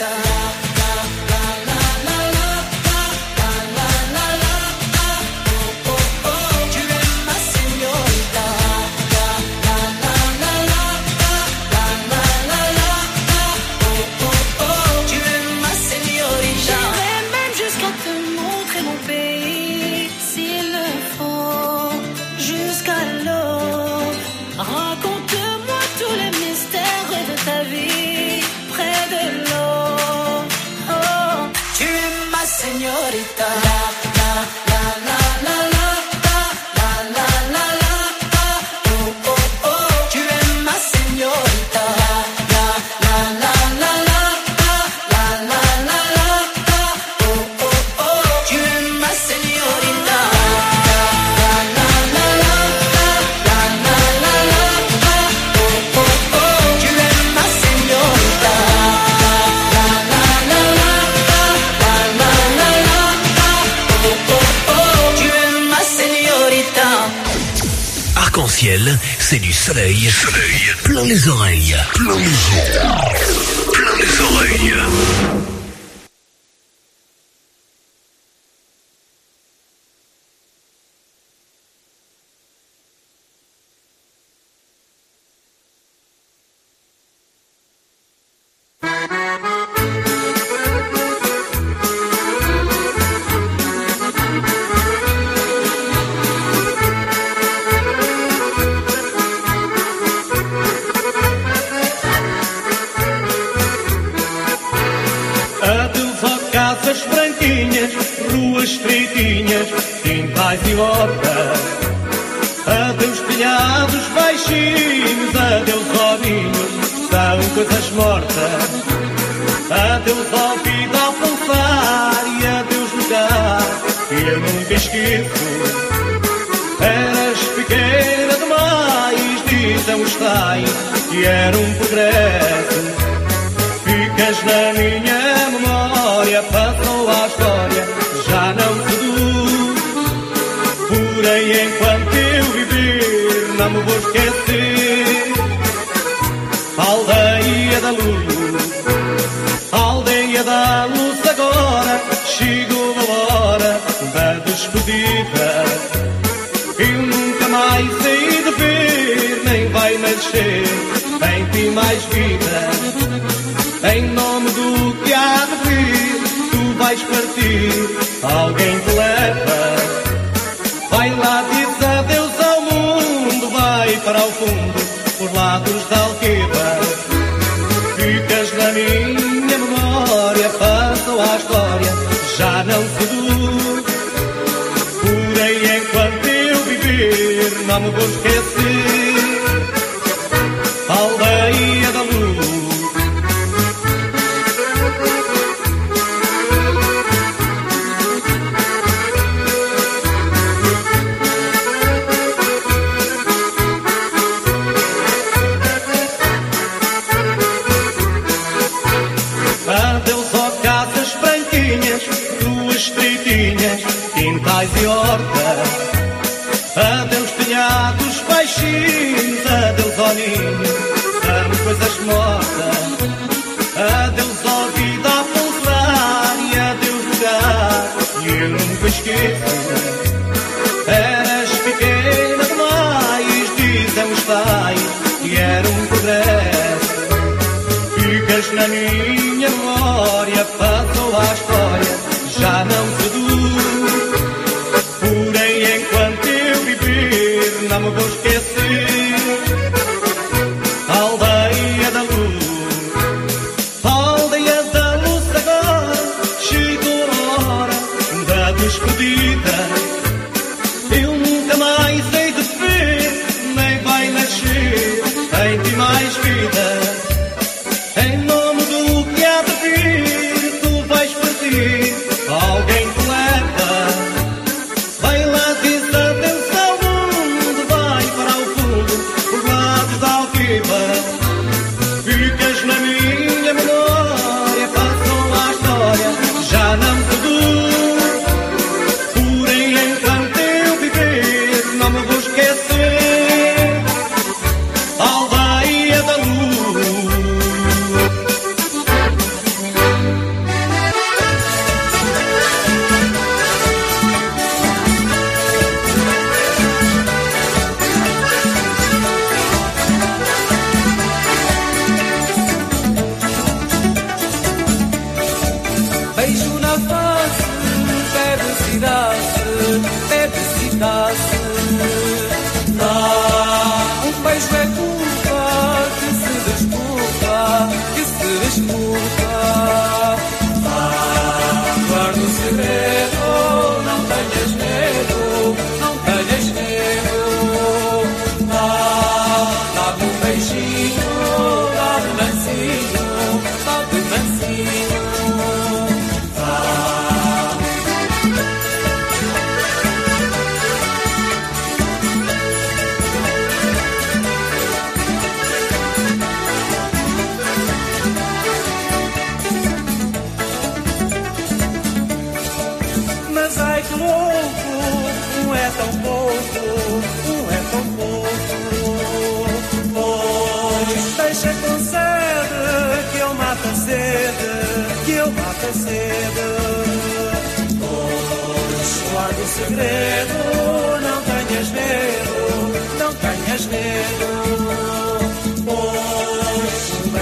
Basta.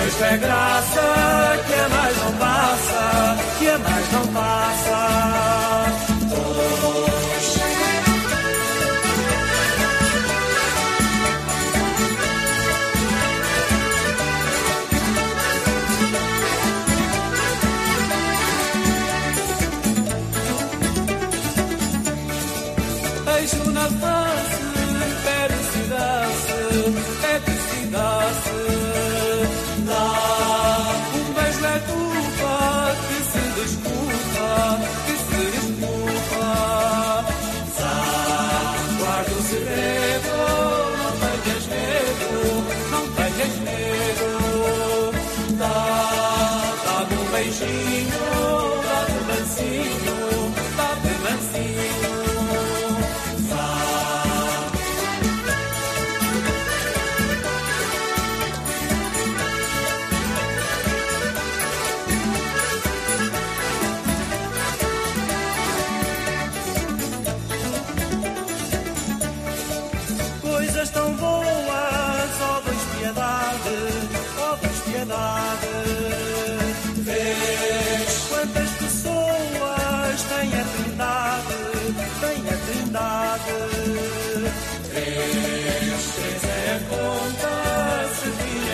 Cristo é graça.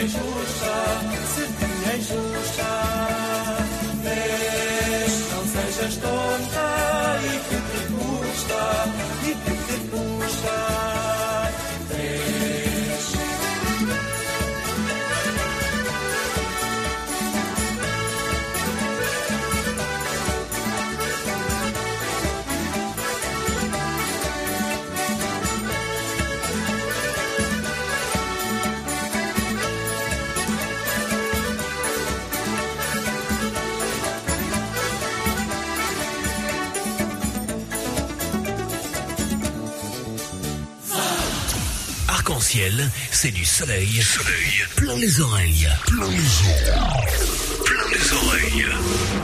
You. ciel, c'est du soleil. Soleil. Plein les oreilles. Plein les oreilles. Plein les oreilles.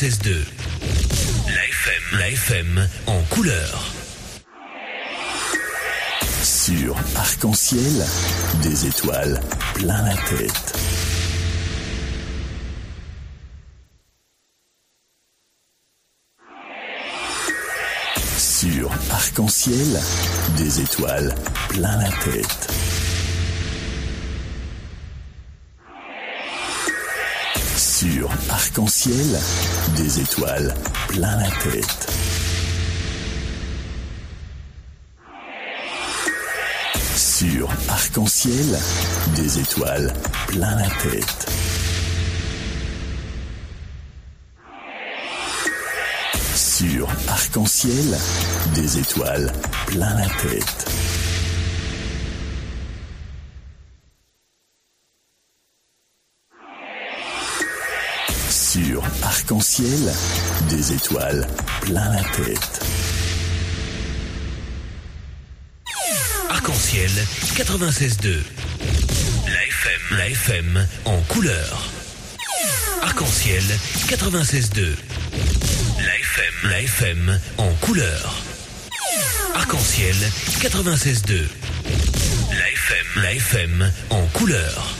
96.2. La FM, la FM en couleur. Sur Arc-en-Ciel, des étoiles plein la tête. Sur Arc-en-Ciel, des étoiles plein la tête. Sur Arc-en-Ciel, des étoiles plein la tête. Sur Arc-en-Ciel, des étoiles plein la tête. Sur Arc-en-Ciel, des étoiles plein la tête. Arc-en-Ciel, des étoiles plein la tête. Arc-en-ciel 96.2. La FM, la FM en couleur. Arc-en-ciel 96.2. La FM, la FM en couleur. Arc-en-ciel 96.2. La FM, la FM en couleur.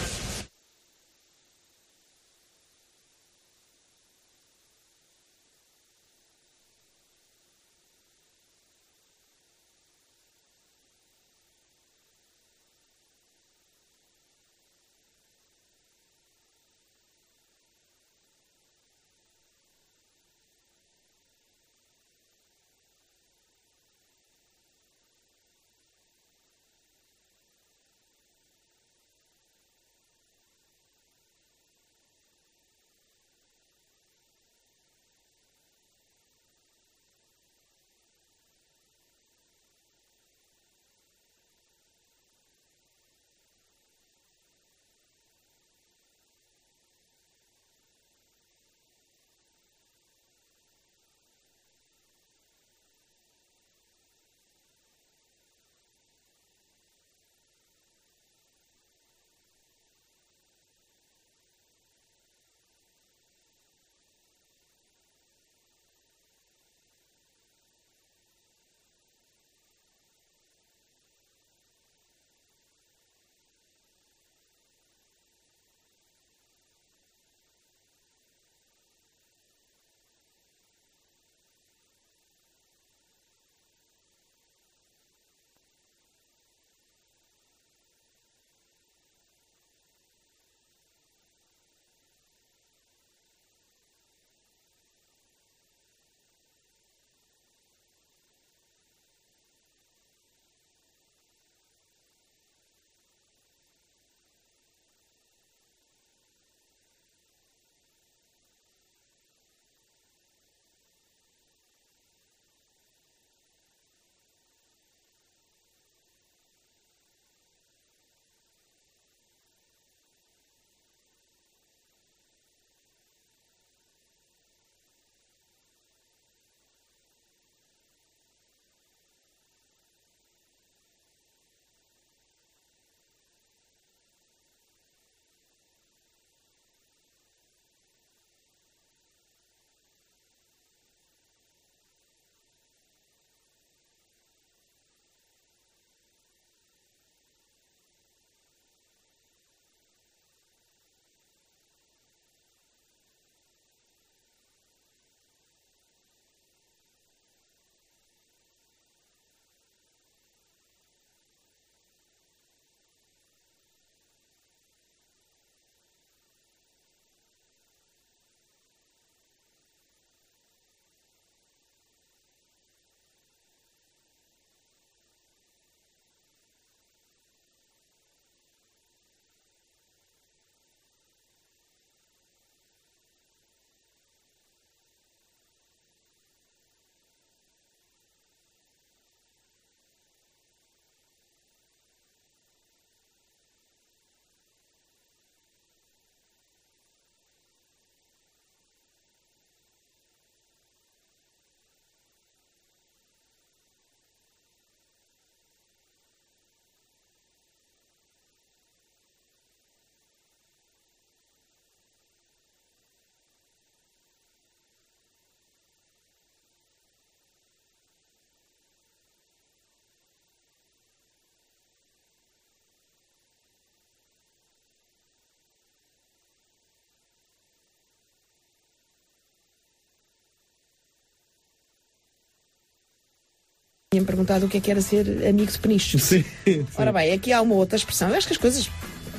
Tinha-me perguntado o que é que era ser amigo de peniche. Sim, sim. Ora bem, aqui há uma outra expressão. Eu acho que as coisas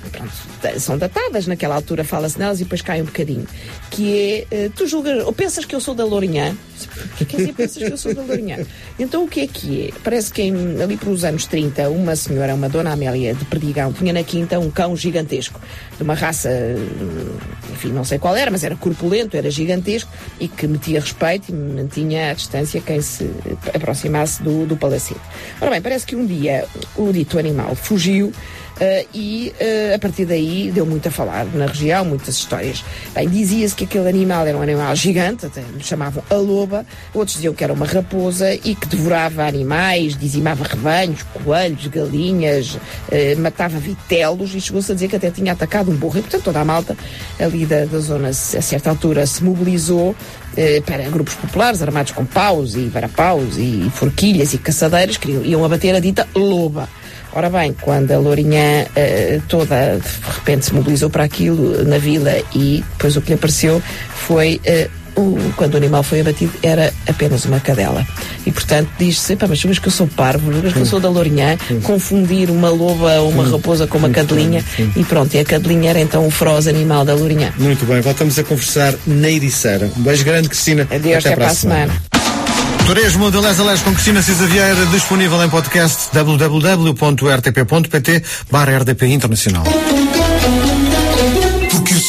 pronto, são datadas, naquela altura fala-se nelas e depois cai um bocadinho. Que é, eh, tu julgas, ou pensas que eu sou da Lourinhã? Quer dizer pensas que eu sou da Lourinhã? Então o que é que é? Parece que em, ali pelos anos 30, uma senhora, uma dona Amélia de Perdigão, tinha na quinta um cão gigantesco, de uma raça, eh, enfim, não sei qual era, mas era corpulento, era gigantesco e que metia respeito e mantinha à distância quem se aproximasse do, do palacete. Ora bem, parece que um dia o dito animal fugiu Uh, e uh, a partir daí deu muito a falar na região, muitas histórias. Bem, dizia-se que aquele animal era um animal gigante, até lhe chamavam a loba, outros diziam que era uma raposa e que devorava animais, dizimava rebanhos, coelhos, galinhas, uh, matava vitelos e chegou-se a dizer que até tinha atacado um burro. E portanto toda a malta ali da, zona, a certa altura, se mobilizou eh, para grupos populares armados com paus e varapaus e forquilhas e caçadeiras que iam abater a dita loba. Ora bem, quando a Lourinhã eh, toda de repente se mobilizou para aquilo na vila e depois o que lhe apareceu foi eh, o- quando o animal foi abatido era apenas uma cadela. E portanto diz-se, mas julgas que eu sou parvo, julgas que eu sou da Lourinhã, confundir uma loba ou uma raposa com uma cadelinha e pronto, e a cadelinha era então o feroz animal da Lourinhã. Muito bem, voltamos a conversar na Ericeira. Um beijo grande, Cristina. Adeus, até, para a semana. Turismo de Les a Les com Cristina Cisa Vieira, disponível em podcast www.rtp.pt barra RDP Internacional.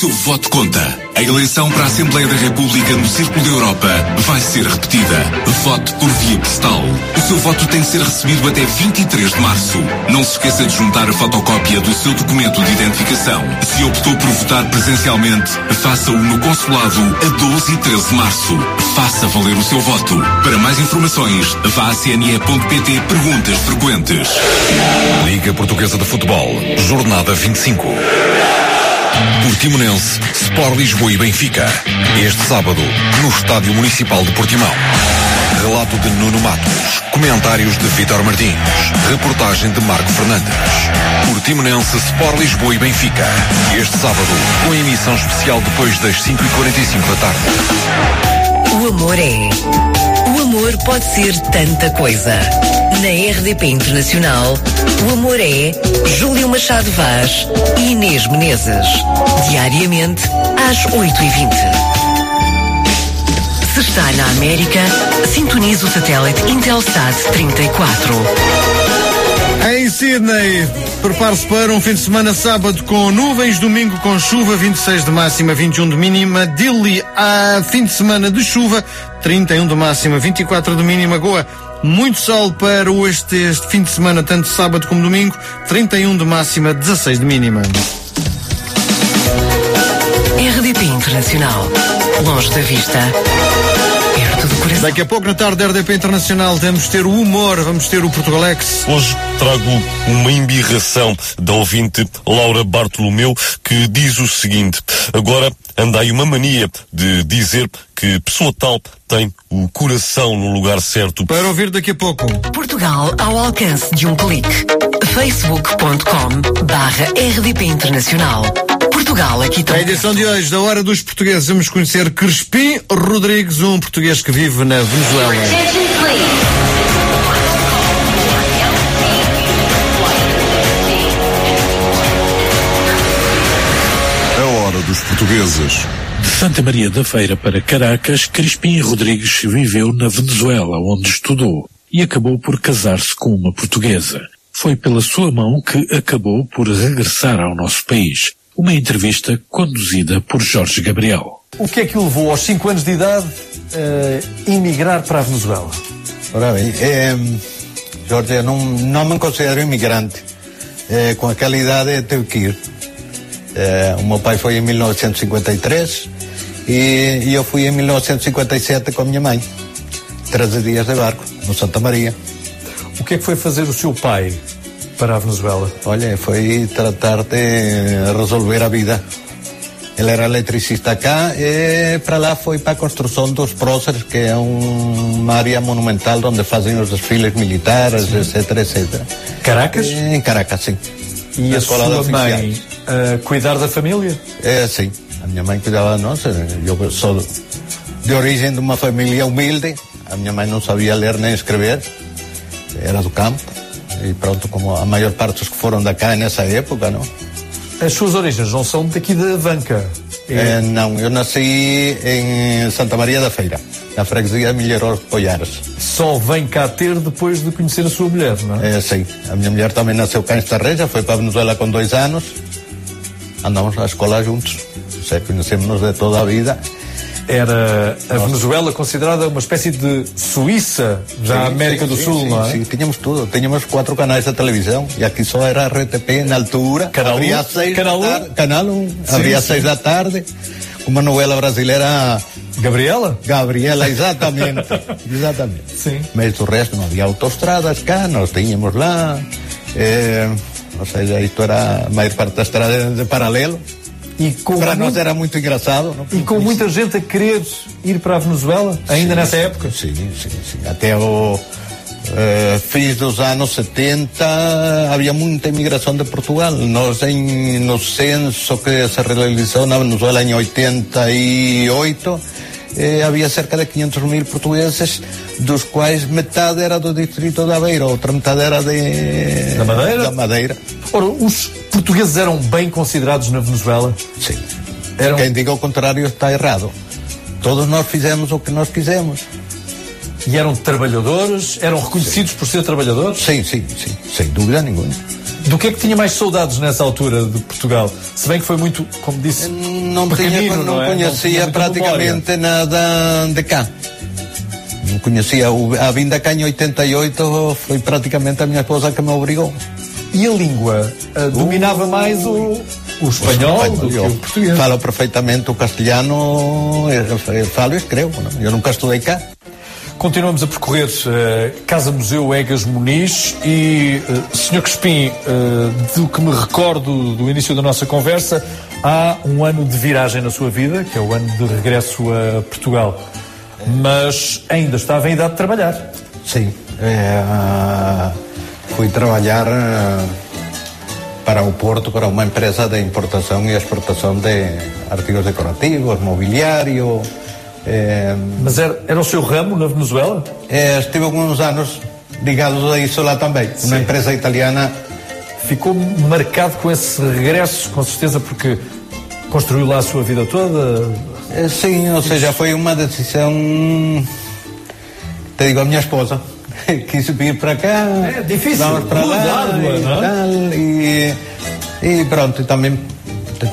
Seu voto conta. A eleição para a Assembleia da República no Círculo da Europa vai ser repetida. Vote por via postal. O seu voto tem de ser recebido até 23 de março. Não se esqueça de juntar a fotocópia do seu documento de identificação. Se optou por votar presencialmente, faça-o no consulado a 12 e 13 de março. Faça valer o seu voto. Para mais informações, vá a cne.pt Perguntas Frequentes. Liga Portuguesa de Futebol, Jornada 25. Portimonense, Sport Lisboa e Benfica. Este sábado, no Estádio Municipal de Portimão. Relato de Nuno Matos. Comentários de Vítor Martins. Reportagem de Marco Fernandes. Portimonense, Sport Lisboa e Benfica. Este sábado, com emissão especial depois das 5h45 da tarde. O amor é. Amor pode ser tanta coisa. Na RDP Internacional, o amor é Júlio Machado Vaz e Inês Menezes. Diariamente, às 8h20. Se está na América, sintonize o satélite Intelsat 34. Sydney, prepare-se para um fim de semana sábado com nuvens, domingo com chuva, 26 de máxima, 21 de mínima. Dili, a fim de semana de chuva, 31 de máxima, 24 de mínima. Goa, muito sol para este, este fim de semana, tanto sábado como domingo, 31 de máxima, 16 de mínima. RDP Internacional. Longe da vista, coração. Daqui a pouco, na tarde da RDP Internacional, vamos ter o humor, vamos ter o Portugalex. Hoje trago uma embirração da ouvinte Laura Bartolomeu que diz o seguinte: agora anda aí uma mania de dizer que pessoa tal tem o coração no lugar certo. Para ouvir daqui a pouco. Portugal ao alcance de um clique. facebook.com barra RDP Internacional. Portugal aqui Na também. edição de hoje da Hora dos Portugueses vamos conhecer Crespim Rodrigues, um português que vive na Venezuela. A hora dos portugueses. De Santa Maria da Feira para Caracas, Crispim Rodrigues viveu na Venezuela, onde estudou, e acabou por casar-se com uma portuguesa. Foi pela sua mão que acabou por regressar ao nosso país. Uma entrevista conduzida por Jorge Gabriel. O que é que o levou aos 5 anos de idade a emigrar para a Venezuela? Ora bem, eh, Jorge, eu não, não me considero imigrante. Eh, com aquela idade eu tive que ir. Eh, o meu pai foi em 1953 e, e eu fui em 1957 com a minha mãe. 13 dias de barco, no Santa Maria. O que é que foi fazer o seu pai para a Venezuela? Olha, foi tratar de resolver a vida. Ele era eletricista cá e para lá foi para a construção dos próceres, que é um- uma área monumental onde fazem os desfiles militares, etc, etc. Caracas? Em Caracas, sim. E Na a escola sua mãe a cuidar da família? É, sim. A minha mãe cuidava de nós. Eu sou de origem de uma família humilde. A minha mãe não sabia ler nem escrever. era do campo. E pronto, como a maior parte dos que foram da cá nessa época, não? As suas origens não são daqui da Vanca. Eh, não, eu nasci em Santa Maria da Feira, na freguesia Milheiros de Poiares. Só vem cá ter depois de conhecer a sua mulher, não é? É, sim, a minha mulher também nasceu cá em Estarreja, foi para a Venezuela com dois anos. Andamos à escola juntos, conhecemos-nos de toda a vida. Era a Venezuela considerada uma espécie de Suíça da Sim, América do sim, Sul, sim, não é? Sim, tínhamos tudo. Tínhamos quatro canais de televisão e aqui só era RTP na altura. Canal abria um, às seis Canal da um. tarde. Canal 1. Sim, abria às sim. seis da tarde. Uma novela brasileira. Gabriela? Gabriela, exatamente. exatamente. Sim. Mas do resto não havia autoestradas cá, nós tínhamos lá. Eh, ou seja, isto era a maior parte da estrada de paralelo. E com Para nós muito- era muito engraçado. Não? E com muita gente a querer ir para a Venezuela, ainda Sim, nessa época? Sim, sim, sim. Até o fins dos anos 70 havia muita imigração de Portugal. Nós, em, no censo que se realizou na Venezuela em 88, eh, havia cerca de 500 mil portugueses, dos quais metade era do distrito de Aveiro, outra metade era de... Da Madeira? Da Madeira. Ora, os portugueses eram bem considerados na Venezuela? Sim. Eram... Quem diga o contrário está errado. Todos nós fizemos o que nós quisemos. E eram trabalhadores? Eram reconhecidos por ser trabalhadores? Sim, sim, sim. Sem dúvida nenhuma. Do que é que tinha mais saudades nessa altura de Portugal? Se bem que foi muito, como disse, não tinha, não, é? tinha conhecia muita praticamente nada de cá. Não conhecia. O- A vinda cá em 88 foi praticamente a minha esposa que me obrigou. E a língua? Ah, dominava mais o, o espanhol do que o português? Falo perfeitamente o castelhano, eu- eu falo e escrevo. Não? Eu nunca estudei cá. Continuamos a percorrer eh, Casa Museu Egas Muniz e, uh, Sr. Crespim, eh, do que me recordo do início da nossa conversa, há um ano de viragem na sua vida, que é o ano de regresso a Portugal. Mas ainda estava em idade de trabalhar. Sim. É, ah, fui trabalhar ah, para o Porto, para uma empresa de importação e exportação de artigos decorativos, mobiliário. eh, Mas era, era o seu ramo na Venezuela? eh, estive alguns anos ligados a isso lá também. Uma empresa italiana. Ficou marcado com esse regresso, com certeza, porque construiu lá a sua vida toda. Eh, sim, ou seja, foi uma decisão. Te digo, a minha esposa quis vir para cá. É difícil, vamos para lá e, é? tal, e, e pronto, e também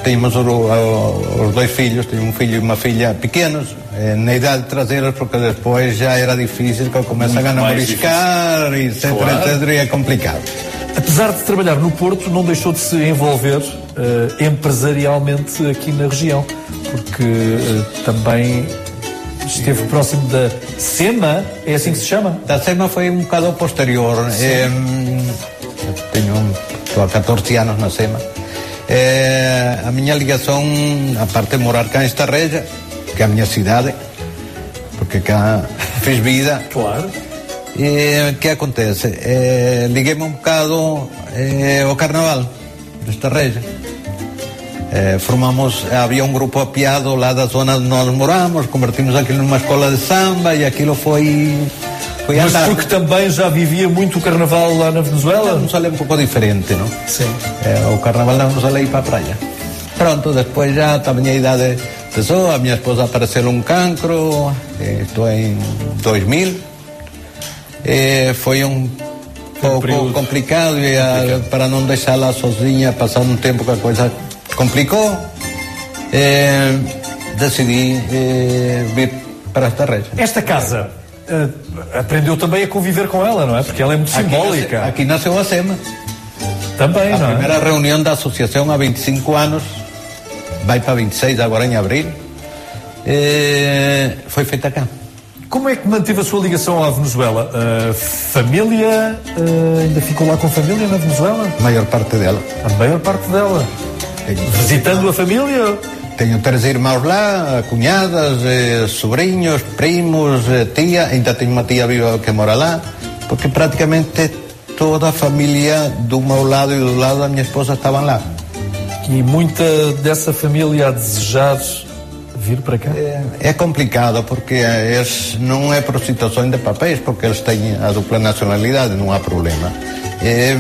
tínhamos os dois filhos, tenho um filho e uma filha pequenos, eh, na idade de trazê-los, porque depois já era difícil que eu começasse a namoriscar, etc, Claro. etc, e é complicado. Apesar de trabalhar no Porto, não deixou de se envolver eh, empresarialmente aqui na região, porque eh, também esteve próximo da SEMA, é assim que se chama? Da SEMA foi um bocado posterior. Eh, eu tenho, estou há 14 anos na SEMA. Eh, a minha ligação, a parte de morar cá em Estarreja, que é a minha cidade, porque cá fiz vida. Claro. E o que acontece? Liguei-me um bocado ao carnaval de Estarreja. Eh, formamos, havia um grupo apiado lá da zona onde nós moramos, convertimos aquilo numa escola de samba e aquilo foi, foi Mas andar. porque também já vivia muito o carnaval lá na Venezuela? Vamos ali um pouco diferente, não? Sim. O carnaval vamos ali para a praia. Pronto, depois já a minha idade pesou, a minha esposa apareceu um cancro, estou em 2000. Eh, foi um pouco complicado e a- para não deixá-la sozinha, passar um tempo que a coisa complicou, eh, decidi eh, vir para esta região. Esta casa eh, aprendeu também a conviver com ela, não é? Porque ela é muito simbólica. Aqui nasceu a SEMA. Também, A não é? primeira reunião da associação há 25 anos, vai para 26 agora em abril, eh, foi feita cá. Como é que manteve a sua ligação à Venezuela? A família eh, ainda ficou lá com a família na Venezuela? A maior parte dela. A maior parte dela. Visitando a família? Tenho três irmãos lá, cunhadas, eh, sobrinhos, primos, eh, tia, ainda tenho uma tia viva que mora lá, porque praticamente toda a família do meu lado e do lado da minha esposa estavam lá. E muita dessa família a desejar vir para cá? É, é complicado porque eles, não é por situação de papéis, porque eles têm a dupla nacionalidade, não há problema. É,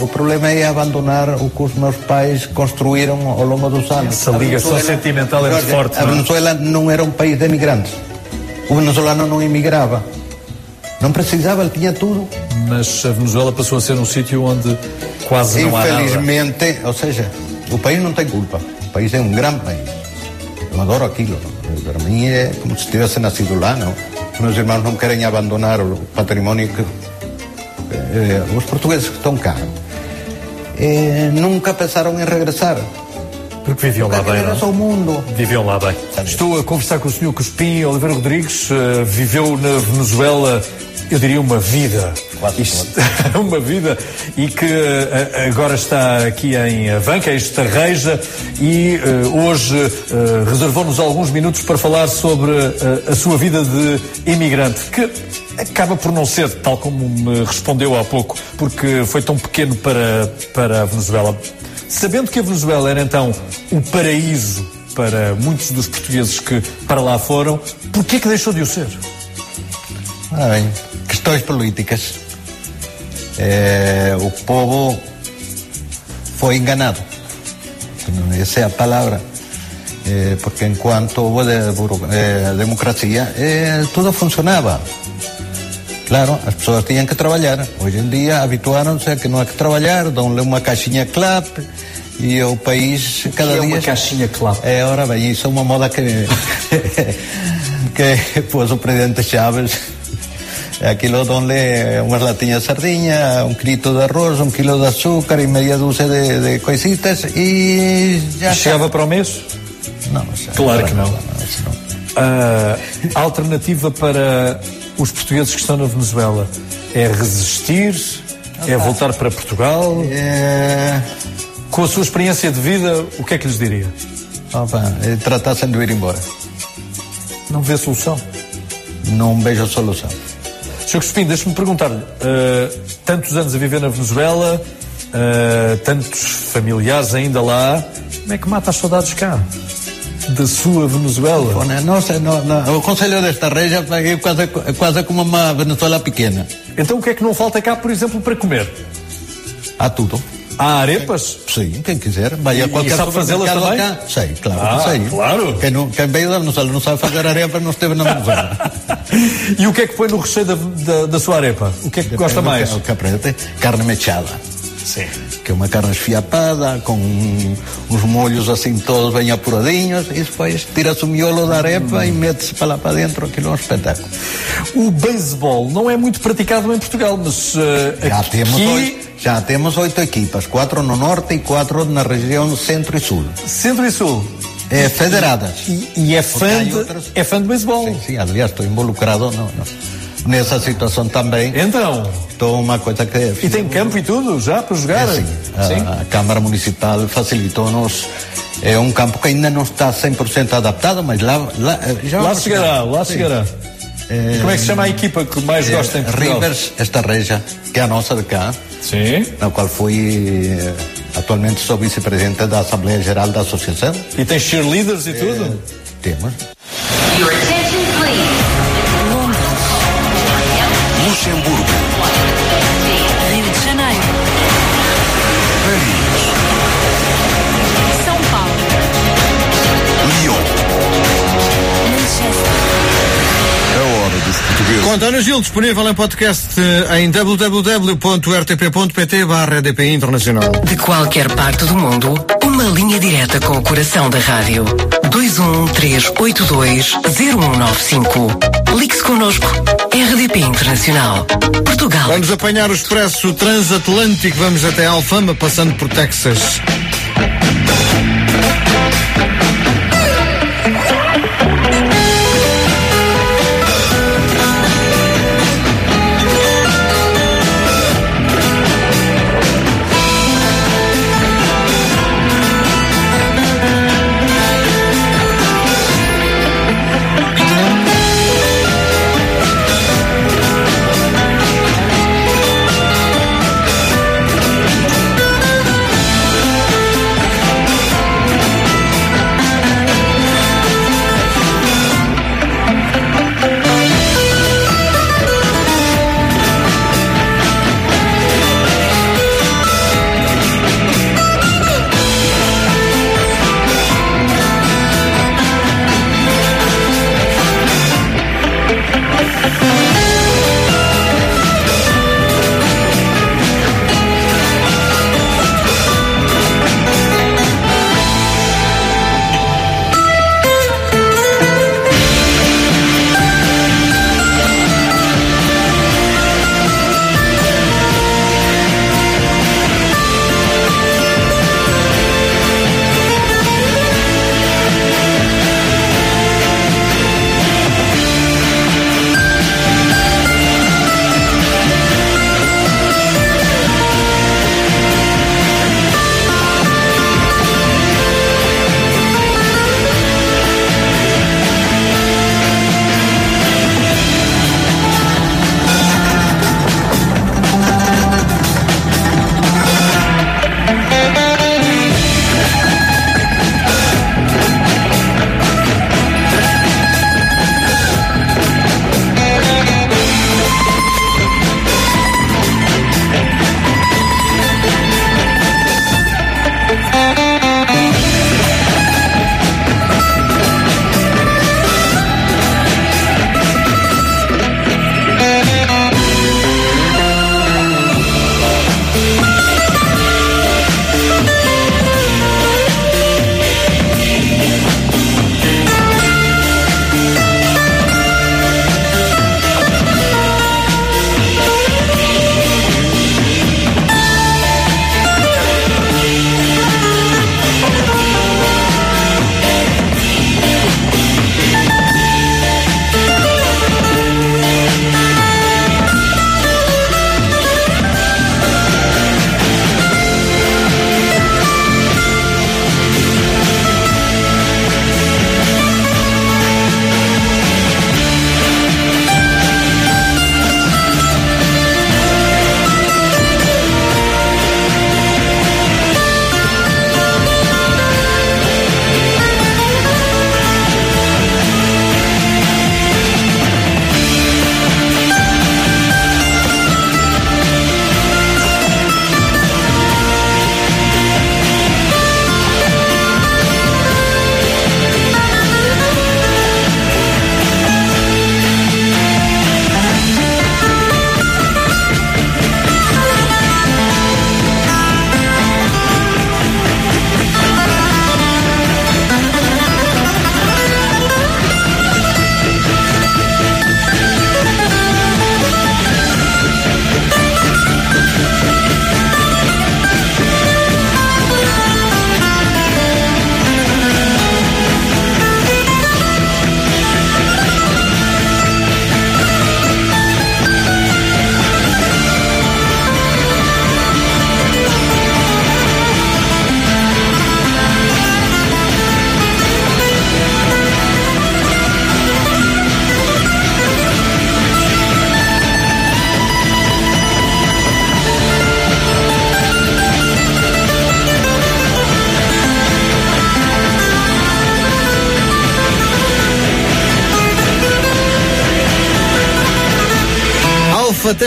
o problema é abandonar o que os meus pais construíram ao longo dos anos. Essa ligação sentimental é forte, A é? Venezuela não era um país de imigrantes. O venezuelano não imigrava. Não precisava, ele tinha tudo. Mas a Venezuela passou a ser um sítio onde quase não há nada. Infelizmente, ou seja, o país não tem culpa. O país é um grande país. Eu adoro aquilo. Para mim é como se tivesse nascido lá, não? Meus irmãos não querem abandonar o patrimônio que eh, os portugueses que estão cá eh, nunca pensaram em regressar. Porque viviam lá bem, não é? o mundo. Viviam lá bem. Estou a conversar com o Sr. Cuspim Oliveira Rodrigues, eh, viveu na Venezuela, eu diria, uma vida. Isto- uma vida e que eh, agora está aqui em Avanca, em Estarreja, e eh, hoje reservou-nos alguns minutos para falar sobre a sua vida de imigrante, que acaba por não ser, tal como me respondeu há pouco, porque foi tão pequeno para, para a Venezuela. Sabendo que a Venezuela era então o paraíso para muitos dos portugueses que para lá foram, porquê que deixou de o ser? Ora bem, questões políticas. Eh, o povo foi enganado. Essa é a palavra. Eh, porque enquanto houve buro- eh, democracia, eh, tudo funcionava. Claro, as pessoas tinham que trabalhar. Hoje em dia habituaram-se a que não há que trabalhar, dão-lhe uma caixinha clap e o país cada Que é dia. uma caixinha clap? É, ora bem, isso é uma moda que. que pôs o presidente Chávez. Aquilo dão-lhe umas latinhas de sardinha, um quilo de arroz, um quilo de açúcar e meia dúzia de, de coisitas e já. Chegava para o mês? Não, Claro que não. não. Ah, a alternativa para os portugueses que estão na Venezuela é resistir, é voltar para Portugal. É... Com a sua experiência de vida, o que é que lhes diria? Opa, é tratassem de ir embora. Não vê solução? Não vejo solução. Sr. Crispim, deixe-me perguntar-lhe, ah, tantos anos a viver na Venezuela, ah, tantos familiares ainda lá, como é que mata as saudades cá? Da sua Venezuela? Bom, né, não sei, não, não, o Conselho desta reja é quase, é quase como uma Venezuela pequena. Então o que é que não falta cá, por exemplo, para comer? Há tudo. Há arepas? Sim, quem quiser. Vai E- a qualquer e sabe fazê-las também? cá. Sei, claro Ah, que sei. claro. Quem, não, quem veio da Venezuela não sabe fazer arepa, não esteve na Venezuela. E o que é que põe no recheio da, da, da sua arepa? O que é que gosta mais? O caprete, carne mechada. Sim. Que é uma carne esfiapada, com uns molhos assim todos bem apuradinhos, e depois tira-se o miolo da arepa e mete-se para lá para dentro, aquilo é um espetáculo. O beisebol não é muito praticado em Portugal, mas eh, Já aqui... temos, já temos oito equipas, quatro no norte e quatro na região centro e sul. Centro e Sul. É, federadas. E, e é, fã de, outras- é fã de beisebol. Sim, sim, aliás, estou involucrado no- no- nessa situação também. Então, Estou uma coisa que. e tem campo e tudo já para jogar? É, sim. A, a Câmara Municipal facilitou-nos. É um campo que ainda não está 100% adaptado, mas lá, lá, eh, já Lá chegará, lá Sim. chegará. É, Como é que se chama a equipa que mais é, gosta em Portugal? Rivers, esta reja, que é a nossa de cá, Sim. na qual fui. atualmente sou vice-presidente da Assembleia Geral da Associação. E tem cheerleaders e tudo? Temos. Your attention, Luxemburgo, Rio de Janeiro. Paris, São Paulo. Lyon. Manchester. A hora dos portugueses. Com António Gil, disponível em podcast eh, em www.rtp.pt barra RDP Internacional. De qualquer parte do mundo, uma linha direta com o coração da rádio. 213820195. Ligue-se connosco. RDP Internacional. Portugal. Vamos apanhar o expresso transatlântico, vamos até Alfama, passando por Texas.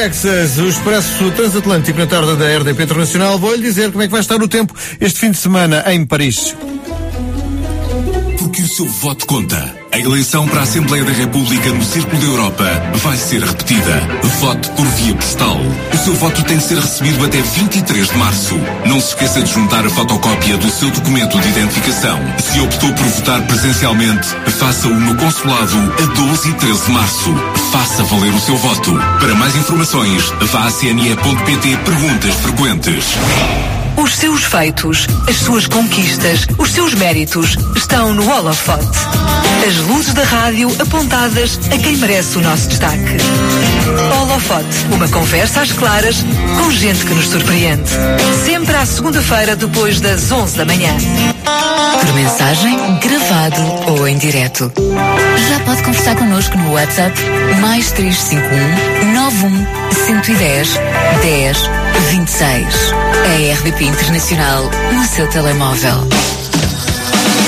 Texas, o Expresso Transatlântico na tarde da RDP Internacional. Vou-lhe dizer como é que vai estar o tempo este fim de semana em Paris. Porque o seu voto conta. A eleição para a Assembleia da República no Círculo da Europa vai ser repetida. Vote por via postal. O seu voto tem de ser recebido até 23 de março. Não se esqueça de juntar a fotocópia do seu documento de identificação. Se optou por votar presencialmente, faça-o no consulado a 12 e 13 de março. Faça valer o seu voto. Para mais informações, vá a cne.pt Perguntas Frequentes. Os seus feitos, as suas conquistas, os seus méritos estão no holofote. As luzes da rádio apontadas a quem merece o nosso destaque. Holofote, uma conversa às claras com gente que nos surpreende. Sempre à segunda-feira depois das 11 da manhã. Por mensagem, gravado ou em direto. Já pode conversar connosco no WhatsApp mais 351 91 110 10 26. A RDP Internacional no seu telemóvel.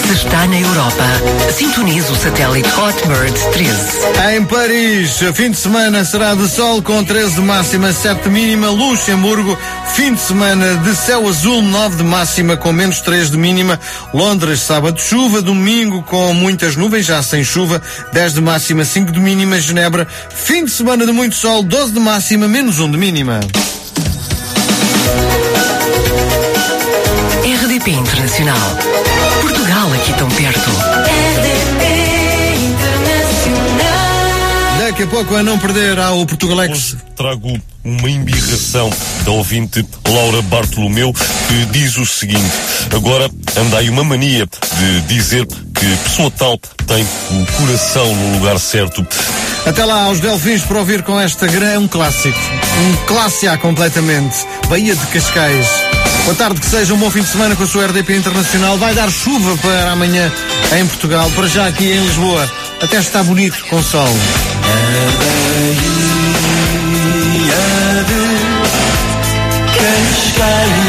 Se está na Europa, sintonize o satélite Hotbird 13. Em Paris, fim de semana será de sol com 13 de máxima, 7 de mínima. Luxemburgo, fim de semana de céu azul, 9 de máxima com menos 3 de mínima. Londres, sábado chuva, domingo com muitas nuvens, já sem chuva, 10 de máxima, 5 de mínima. Genebra, fim de semana de muito sol, 12 de máxima, menos 1 de mínima. RDP Internacional. Portugal aqui tão perto. Daqui a pouco, a não perder, há o Portugalex. Trago uma embirração da ouvinte Laura Bartolomeu que diz o seguinte: agora anda aí uma mania de dizer que pessoa tal tem o coração no lugar certo. Até lá, aos Delfins, para ouvir com esta grã, um clássico. Um clássico completamente. Bahia de Cascais. Boa tarde, que seja um bom fim de semana com a sua RDP Internacional. Vai dar chuva para amanhã em Portugal, para já aqui em Lisboa. Até está bonito com sol. I.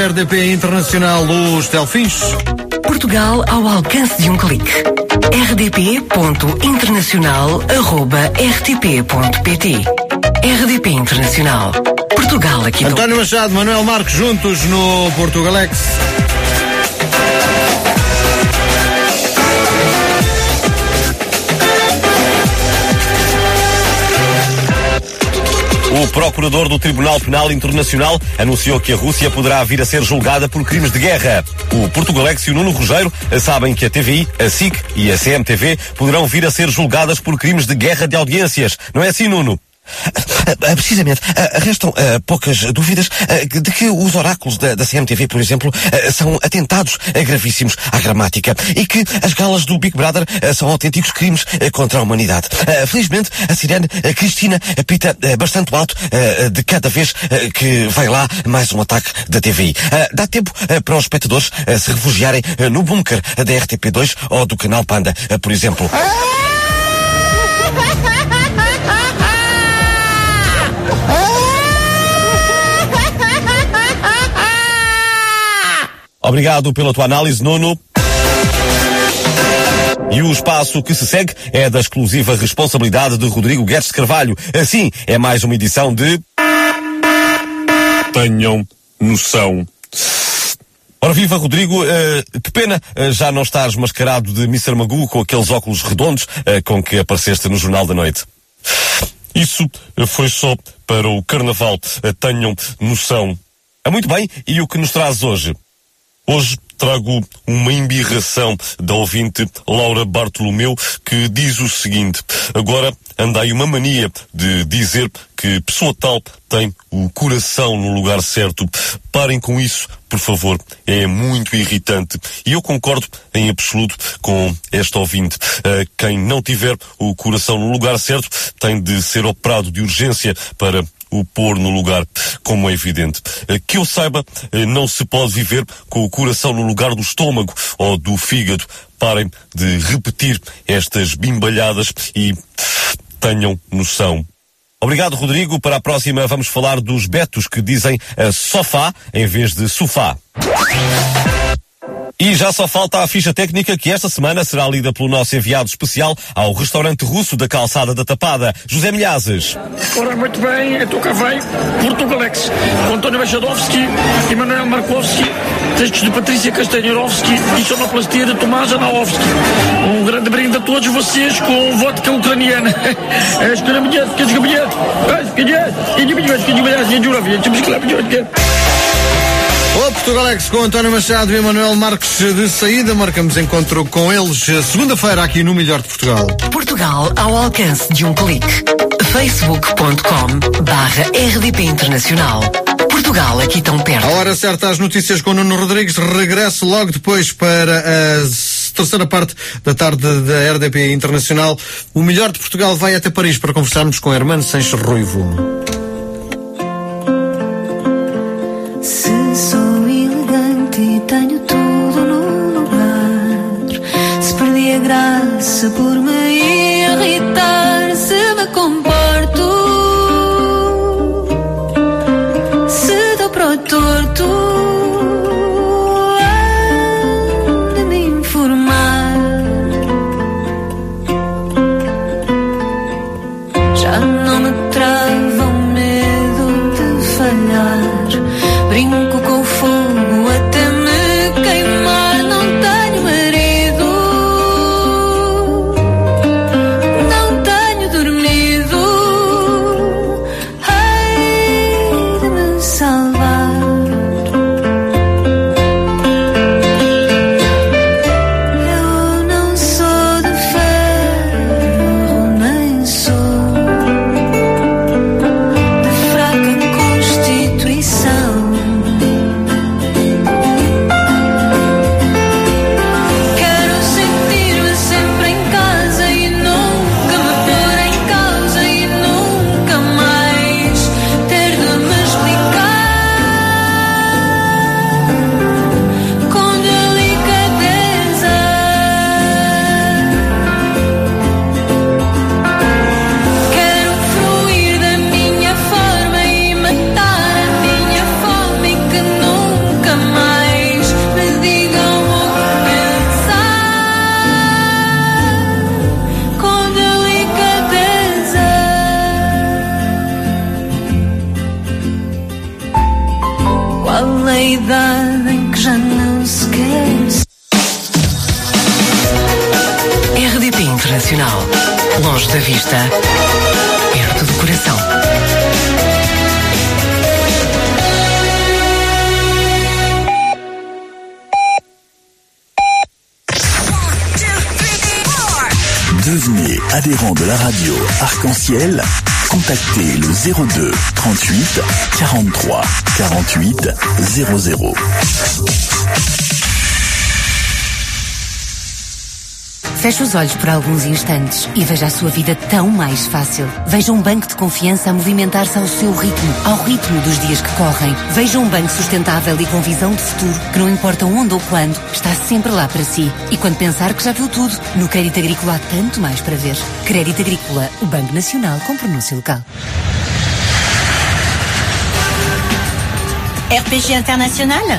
da RDP Internacional, os Delfins. Portugal ao alcance de um clique. rdp.internacional.rtp.pt RDP Internacional. Portugal aqui António Machado, Manuel Marques juntos no Portugalex. Procurador do Tribunal Penal Internacional anunciou que a Rússia poderá vir a ser julgada por crimes de guerra. O Portugalex e o Nuno Rogério sabem que a TVI, a SIC e a CMTV poderão vir a ser julgadas por crimes de guerra de audiências. Não é assim, Nuno? Ah, Precisamente, Ah, restam ah, poucas dúvidas ah, de que os oráculos da, da CMTV, por exemplo, ah, são atentados ah, gravíssimos à gramática e que as galas do Big Brother ah, são autênticos crimes ah, contra a humanidade. Ah, Felizmente, a sirene ah, Cristina apita ah, bastante alto ah, de cada vez ah, que vai lá mais um ataque da TVI. Ah, Dá tempo ah, para os espectadores ah, se refugiarem ah, no bunker da RTP2 ou do canal Panda, ah, por exemplo. Obrigado pela tua análise, Nuno. E o espaço que se segue é da exclusiva responsabilidade de Rodrigo Guedes Carvalho. Assim, é mais uma edição de. Tenham noção. Ora viva, Rodrigo, eh, que pena eh, já não estás mascarado de Mr. Magoo com aqueles óculos redondos eh, com que apareceste no Jornal da Noite. Isso foi só para o Carnaval. Tenham noção. É muito bem, e o que nos traz hoje? Hoje trago uma embirração da ouvinte Laura Bartolomeu que diz o seguinte: agora anda aí uma mania de dizer que pessoa tal tem o coração no lugar certo. Parem com isso, por favor. É muito irritante. E eu concordo em absoluto com esta ouvinte. Uh, quem não tiver o coração no lugar certo tem de ser operado de urgência para o pôr no lugar, como é evidente. Eh, Que eu saiba, eh, não se pode viver com o coração no lugar do estômago ou do fígado. Parem de repetir estas bimbalhadas e tenham noção. Obrigado, Rodrigo. Para a próxima vamos falar dos betos que dizem eh, sofá em vez de sofá. E já só falta a ficha técnica que esta semana será lida pelo nosso enviado especial ao restaurante russo da calçada da Tapada, José Milhazes. Ora, muito bem, então cá vem Portugalex, António Machadovski, Emanuel Markovski, textos de Patrícia Castanherovski e sonoplastia de Tomás Anaovski. Um grande brinde a todos vocês com vodka ucraniana. És que não me diz, que és que me diz, és que diz, e de mim, és que de mim, és que de mim, és que de O Portugalex com António Machado e Emanuel Marques de saída. Marcamos encontro com eles eh, segunda-feira aqui no Melhor de Portugal. Portugal ao alcance de um clique. facebook.com barra RDP Internacional. Portugal aqui tão perto. A hora certa às notícias com Nuno Rodrigues. Regresso logo depois para a terceira parte da tarde da RDP Internacional. O Melhor de Portugal vai até Paris para conversarmos com Hermano Sanches Ruivo. سپور Contactez le 02 38 43 48 00. Feche os olhos por alguns instantes e veja a sua vida tão mais fácil. Veja um banco de confiança a movimentar-se ao seu ritmo, ao ritmo dos dias que correm. Veja um banco sustentável e com visão de futuro, que não importa onde ou quando, está sempre lá para si. E quando pensar que já viu tudo, no Crédito Agrícola há tanto mais para ver. Crédito Agrícola, o Banco Nacional com pronúncia local. RPG International,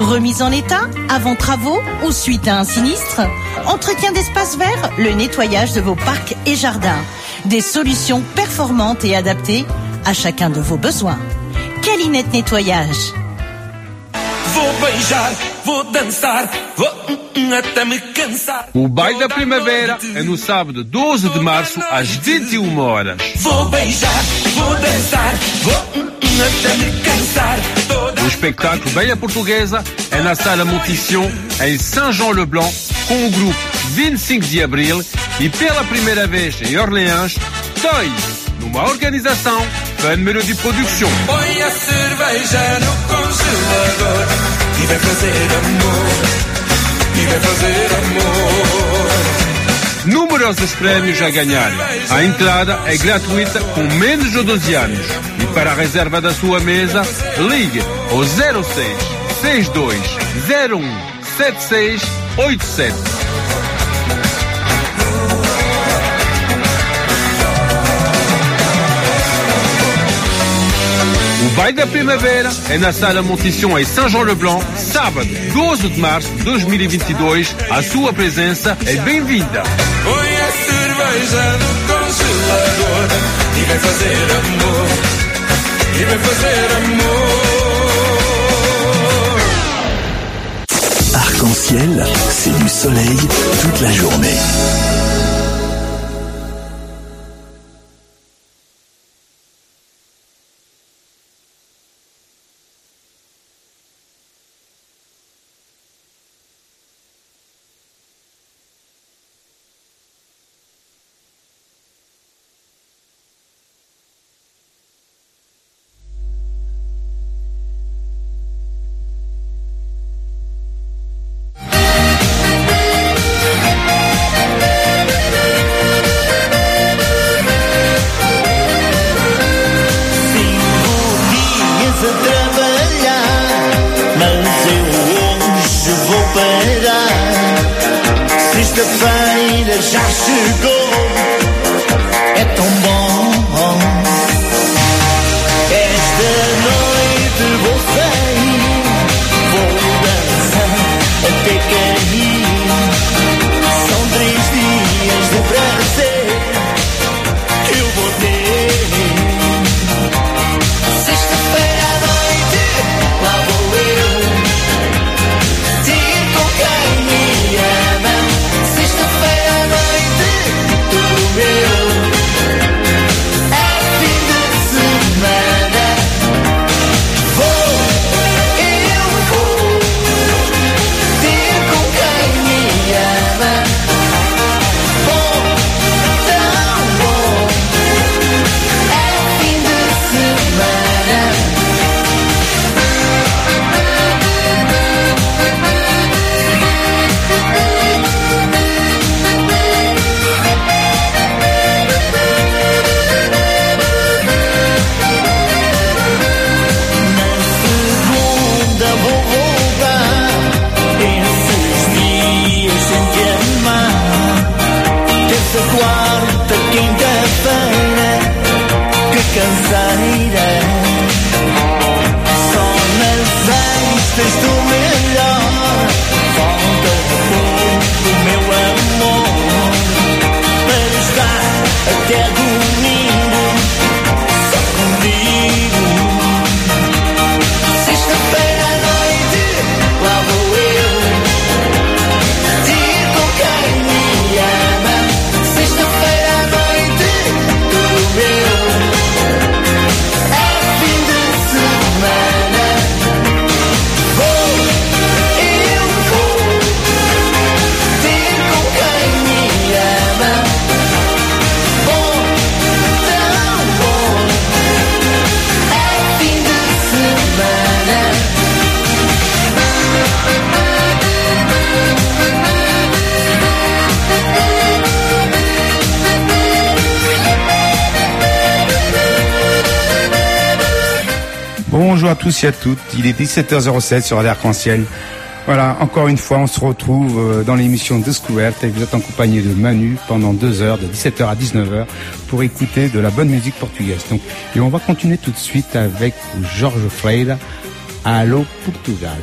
Remise en état, avant travaux ou suite à un sinistre, entretien d'espaces verts, le nettoyage de vos parcs et jardins. Des solutions performantes et adaptées à chacun de vos besoins. Calinette Nettoyage. Me cansar. O baile da primavera é no sábado 12 de março às 21 horas. Vou beijar, vou dançar, vou até me cansar. O espetáculo Bela Portuguesa é na Sala Montição, em Saint-Jean-le-Blanc, com o grupo 25 de Abril e pela primeira vez em Orleans, Toy, numa organização Fan Melody Production. Põe a cerveja no congelador e vai fazer amor. E vai fazer amor. Numerosos prémios a ganhar. A entrada é gratuita com menos de 12 anos. E para a reserva da sua mesa, ligue ao 06 62 01 76 87. O baile da primavera é na Sala Montição em São João Leblanc, sábado, 12 de março de 2022. A sua presença é bem-vinda. Arc-en-ciel, c'est du soleil toute la journée. tous et à toutes. Il est 17h07 sur l'Arc-en-Ciel. Voilà, encore une fois, on se retrouve euh, dans l'émission Découverte et vous êtes en compagnie de Manu pendant deux heures, de 17h à 19h, pour écouter de la bonne musique portugaise. Donc, et on va continuer tout de suite avec Georges Freire, Allo Portugal.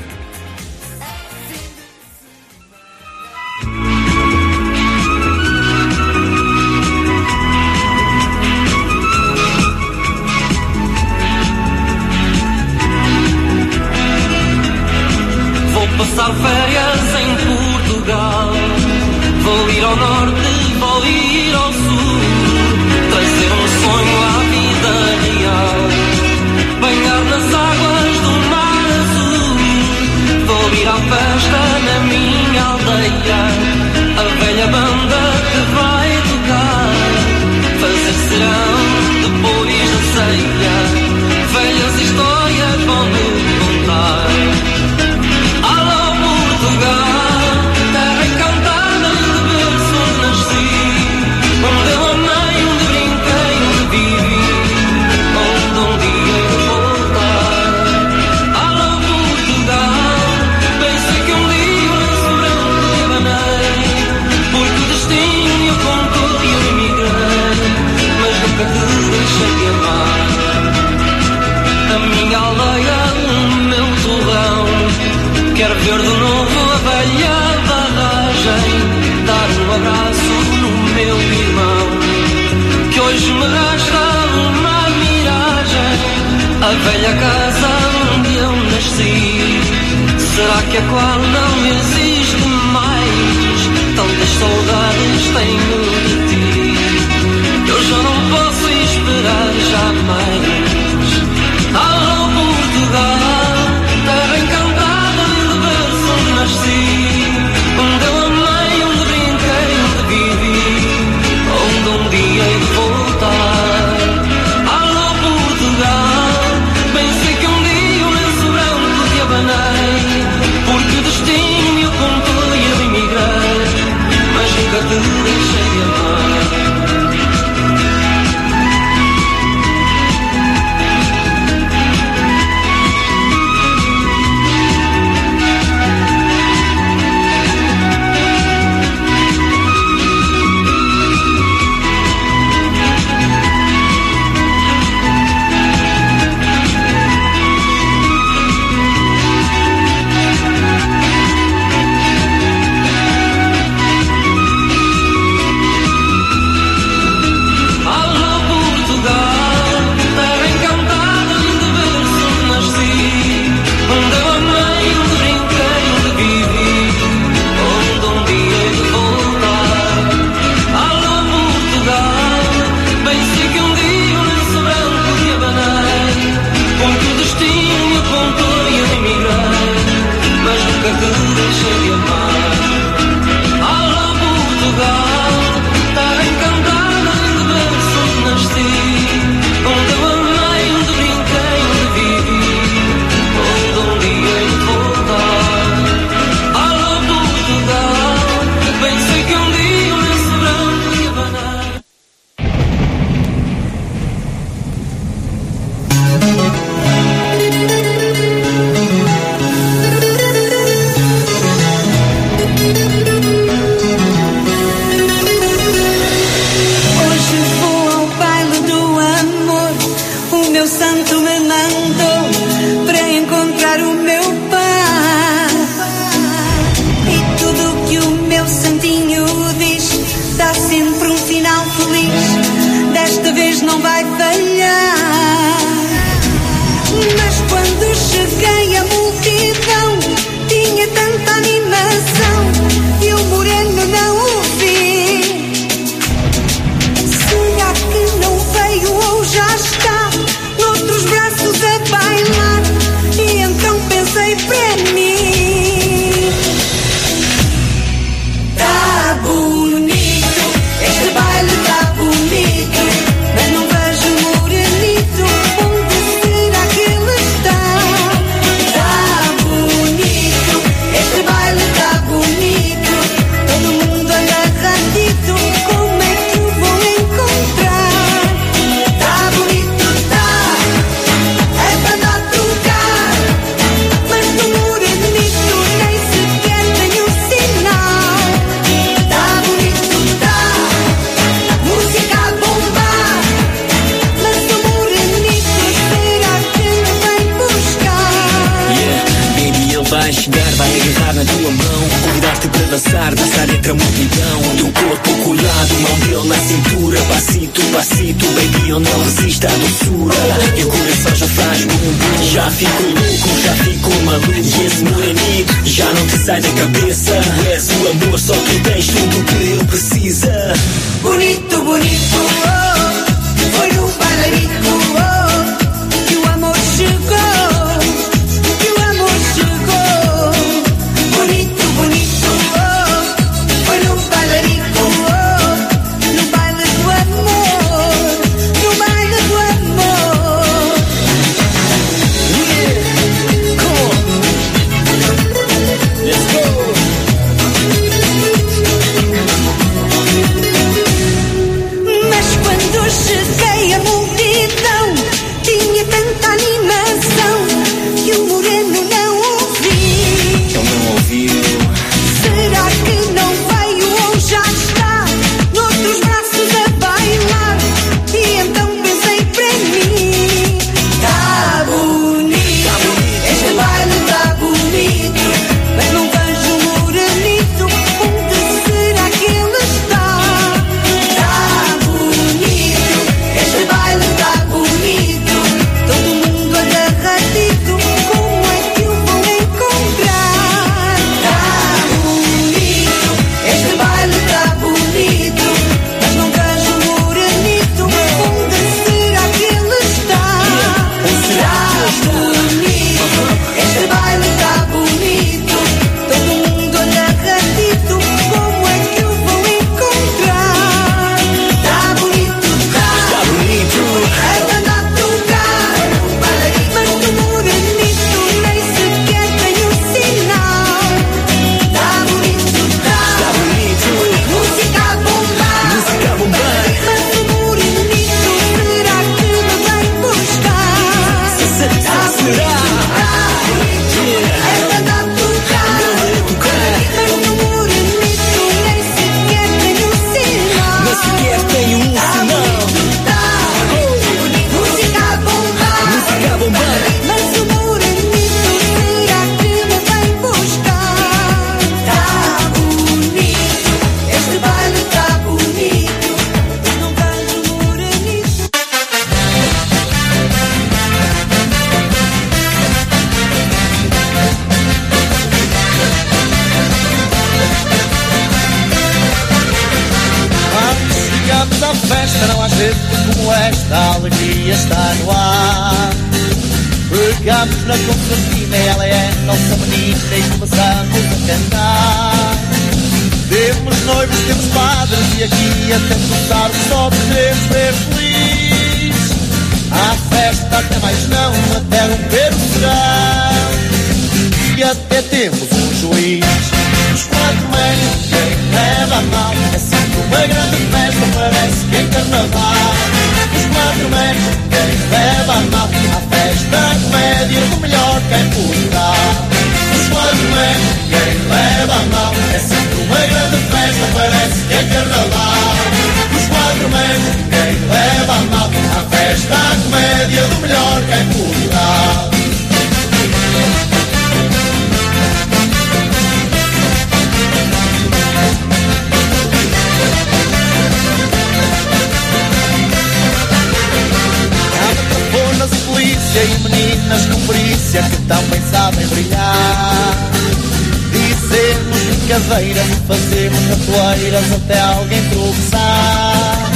até alguém tropeçar.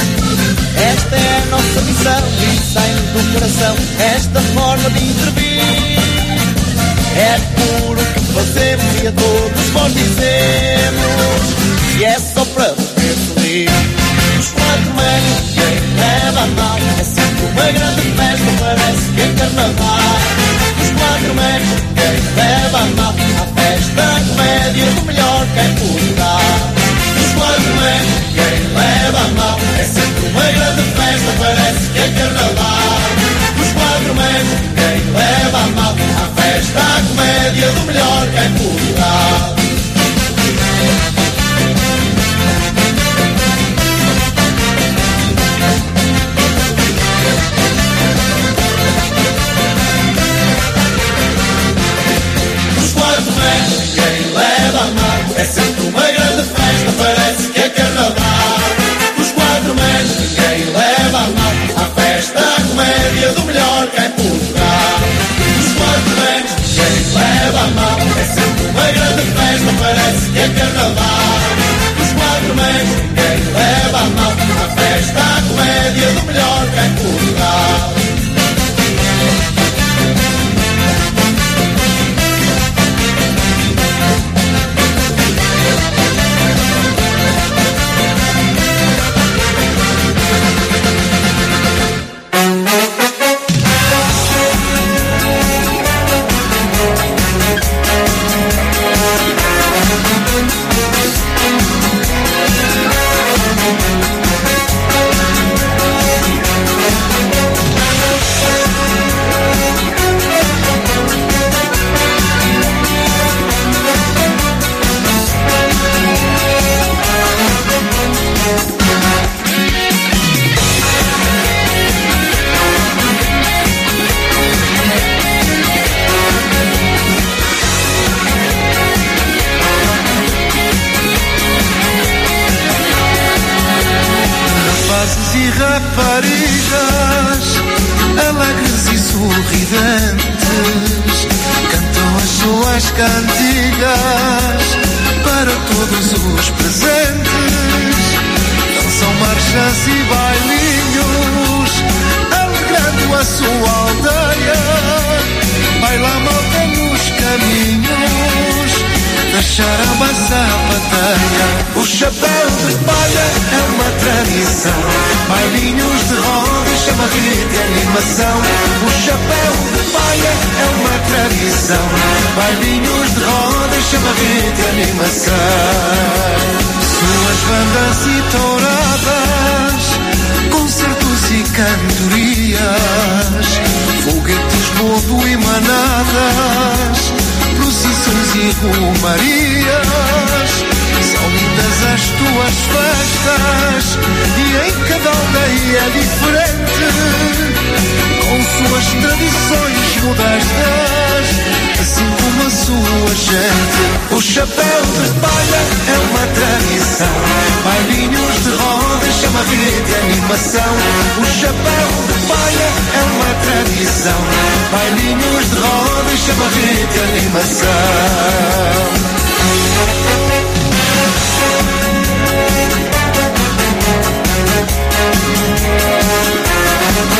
Esta é a nossa missão e sai do coração esta forma de intervir. É puro que fazemos e a todos nós dizemos. E é só para poder sorrir. Os quatro manos que leva a mal. É sempre uma grande festa, parece que é carnaval. Os quatro manos que leva a mal. A festa, a comédia, do melhor que é puro é quem leva a mal. É sempre uma grande festa, parece que é carnaval. Os quatro meses quem leva a mal. A festa, a comédia do melhor que é Portugal. Essa média do melhor que é Portugal. Os quatro anos quem leva a mão, é sempre uma grande festa, parece que é carnaval. Os quatro anos quem leva a mão, a festa, a comédia do melhor que é Portugal. Chapéu de palha é uma tradição. Bailinhos de roda, chamarrita e animação. O chapéu de palha é uma tradição. Bailinhos de roda, chamarrita e animação. Suas bandas e touradas, concertos e cantorias, foguetes, bodo e manadas, procissões e romarias. Lindas as tuas festas e em cada aldeia é diferente, com suas tradições modestas, assim como a sua gente. O chapéu de palha é uma tradição, bailinhos de roda, chamarrita e animação. O chapéu de palha é uma tradição, bailinhos de roda, chamarrita e animação.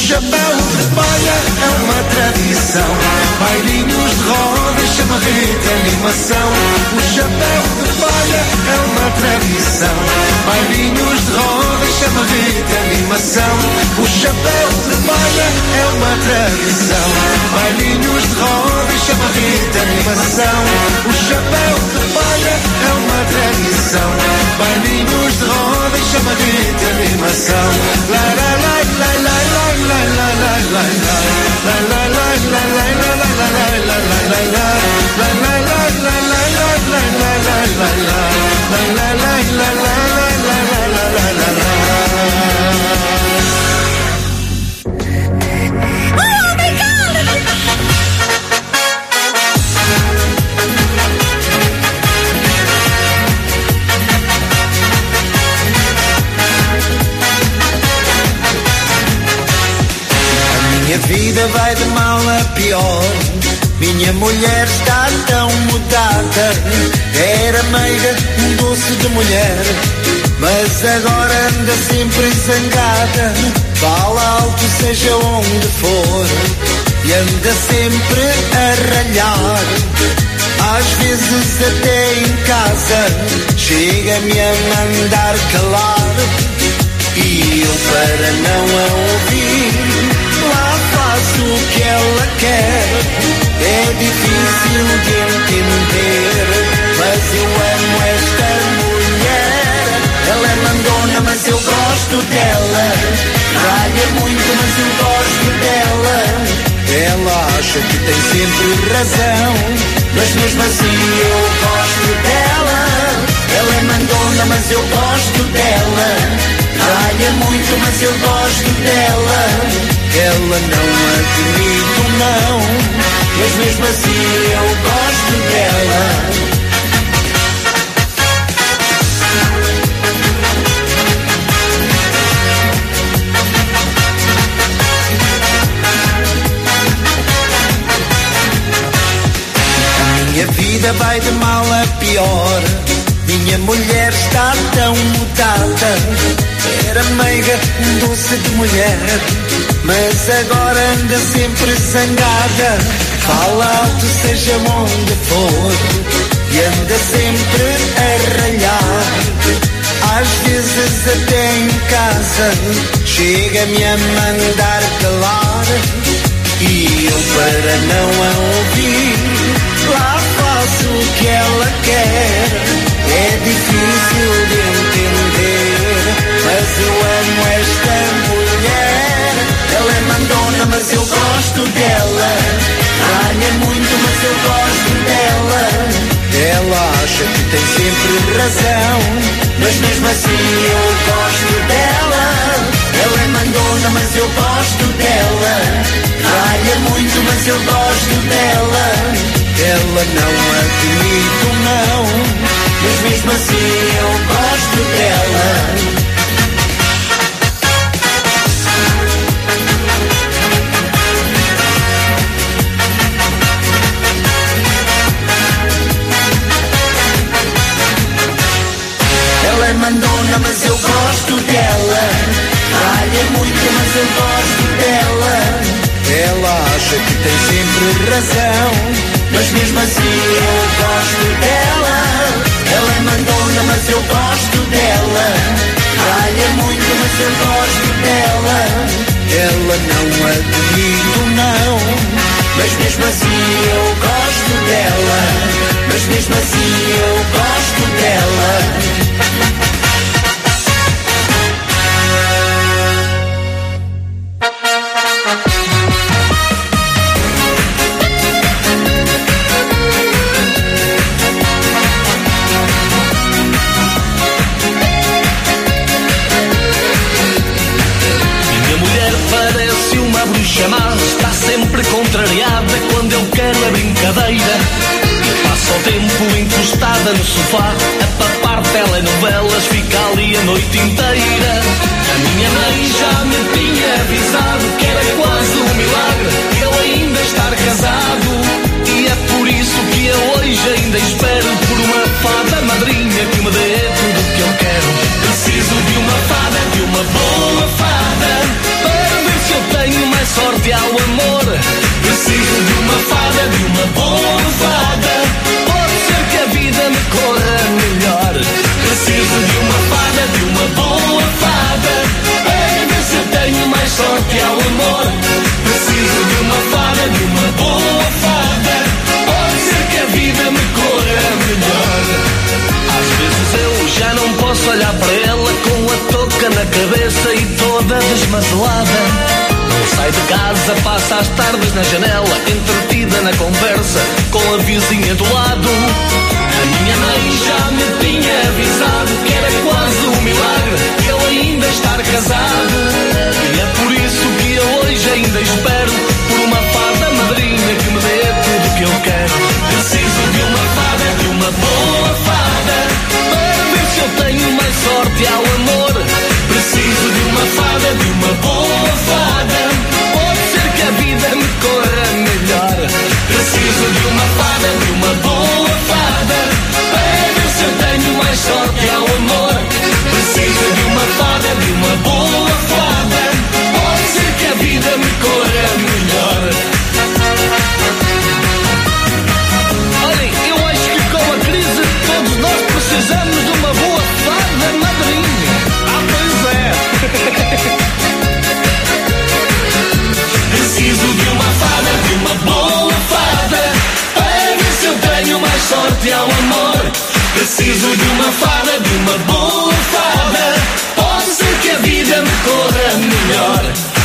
Chapéu de palha é uma tradição. Bailinhos de roda, chamarrita animação. O chapéu de palha é uma tradição. Bailinhos de roda, chamarrita animação. O chapéu de palha é uma tradição. Bailinhos de roda, chamarrita animação. O chapéu de palha é uma tradição. Bailinhos de roda, chamarrita animação. La la la la la la la la la la la vida vai de mal a pior. Minha mulher está tão mudada. Era meiga, um doce de mulher. Mas agora anda sempre zangada. Fala alto, seja onde for. E anda sempre a ralhar. Às vezes até em casa. Chega-me a mandar calar. E eu para não a ouvir faço o que ela quer. É difícil de entender Mas eu amo esta mulher. Ela é mandona mas eu gosto dela. Ralha muito mas eu gosto dela. Ela acha que tem sempre razão Mas mesmo assim eu gosto dela. Ela é mandona mas eu gosto dela. Ralha muito, mas eu gosto dela. Ela não admito, não. Mas mesmo assim eu gosto dela. Minha vida vai de mal a pior. Minha mulher está tão mudada. Era meiga, doce de mulher. Mas agora anda sempre zangada. Fala alto, seja onde for. E anda sempre a ralhar. Às vezes até em casa chega-me a mandar calar. E eu para não a ouvir Lá faço o que ela quer É difícil de entender Mas eu amo esta mas eu gosto dela Ganha muito mas eu gosto dela Ela acha que tem sempre razão Mas mesmo assim eu gosto dela ela é mandona, mas eu gosto dela. Ralha muito, mas eu gosto dela. Ela não admito, não. Mas mesmo assim eu gosto dela. Mandona, mas eu gosto dela. Ralha muito, mas eu gosto dela. Ela acha que tem sempre razão, mas mesmo assim eu gosto dela. Ela é mandona, mas eu gosto dela. Ralha muito, mas eu gosto dela. Ela não admito, não. Mas mesmo assim eu gosto dela. Mas mesmo assim eu gosto dela. Encostada no sofá A papar telenovelas, fica ali a noite inteira. A minha mãe já me tinha avisado Que era quase um milagre Ele ainda estar casado. E é por isso que eu hoje ainda espero Por uma fada madrinha que me dê tudo o que eu quero. Preciso de uma fada, de uma boa fada Para ver se eu tenho mais sorte ao amor. Preciso de uma fada, de uma boa fada amor Preciso de uma fada, de uma boa fada Pode ser que a vida me corra melhor às vezes eu já não posso olhar para ela com a touca na cabeça e toda desmazelada. Não sai de casa, passa as tardes na janela, entretida na conversa com a vizinha do lado. A minha mãe já me tinha avisado que era quase um milagre ele ainda estar casado. E é por isso ainda espero por uma fada madrinha que me dê tudo que eu quero. Preciso de uma fada, de uma boa fada, para ver se eu tenho mais sorte ao amor. Preciso de uma fada, de uma boa fada, pode ser que a vida me corra melhor. Preciso de uma fada, Preciso de uma fada, de uma boa fada, para ver se eu tenho mais sorte ao amor. Preciso de uma fada, de uma boa fada, pode ser que a vida me corra melhor.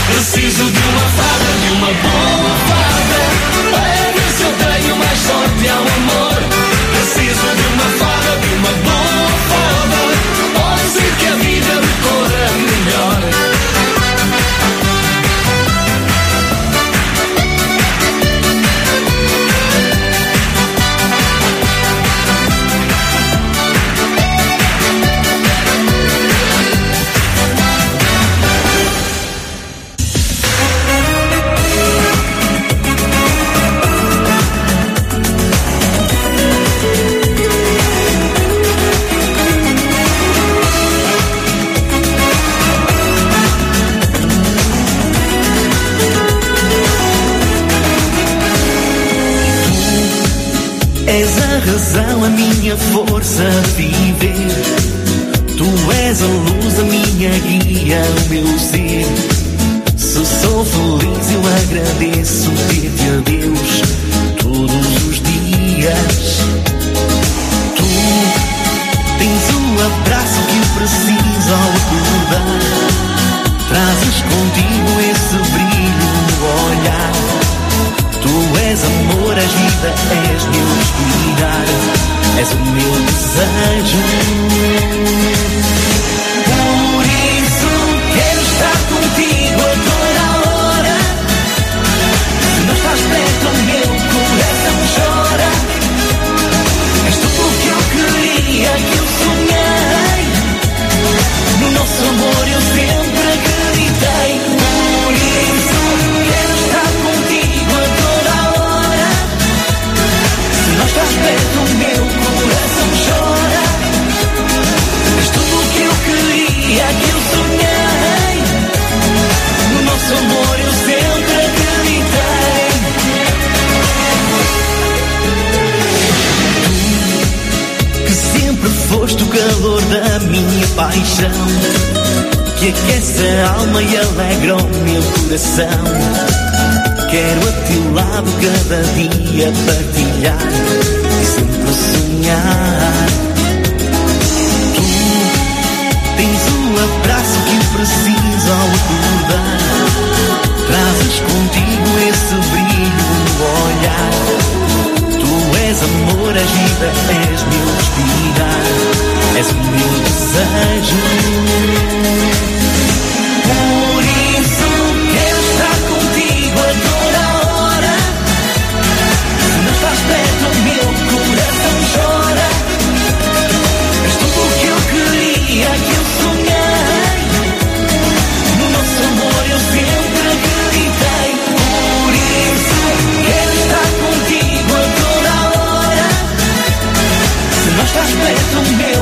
Preciso de uma fada, de uma boa fada, a foste o calor da minha paixão, que aquece a alma e alegra o meu coração. Quero a teu lado cada dia partilhar e sempre sonhar. Tu tens o abraço que preciso ao acordar. És amor, és vida, és meu respirar, és o meu desejo. Estás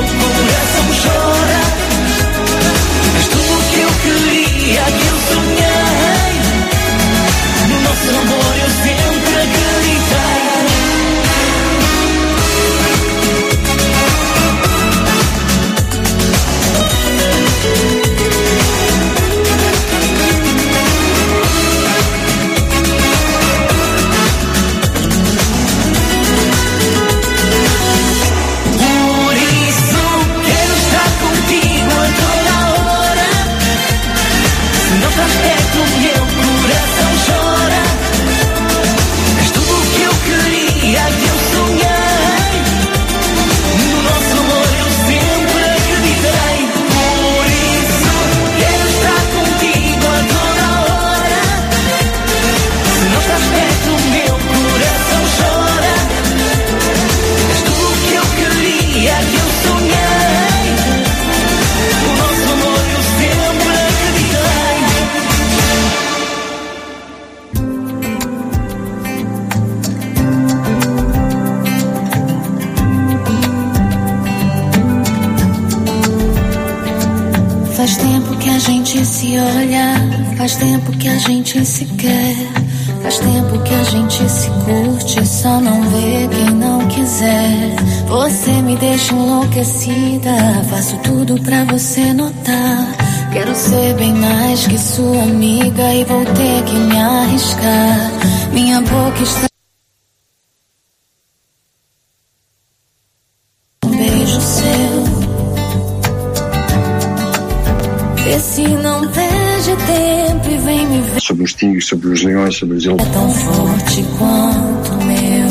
se olha, faz tempo que a gente se quer, faz tempo que a gente se curte, só não vê quem não quiser. Você me deixa enlouquecida, faço tudo pra você notar. Quero ser bem mais que sua amiga e vou ter que me arriscar. Minha boca está. Sobre os leões, sobre os elefantes. tão forte quanto o meu.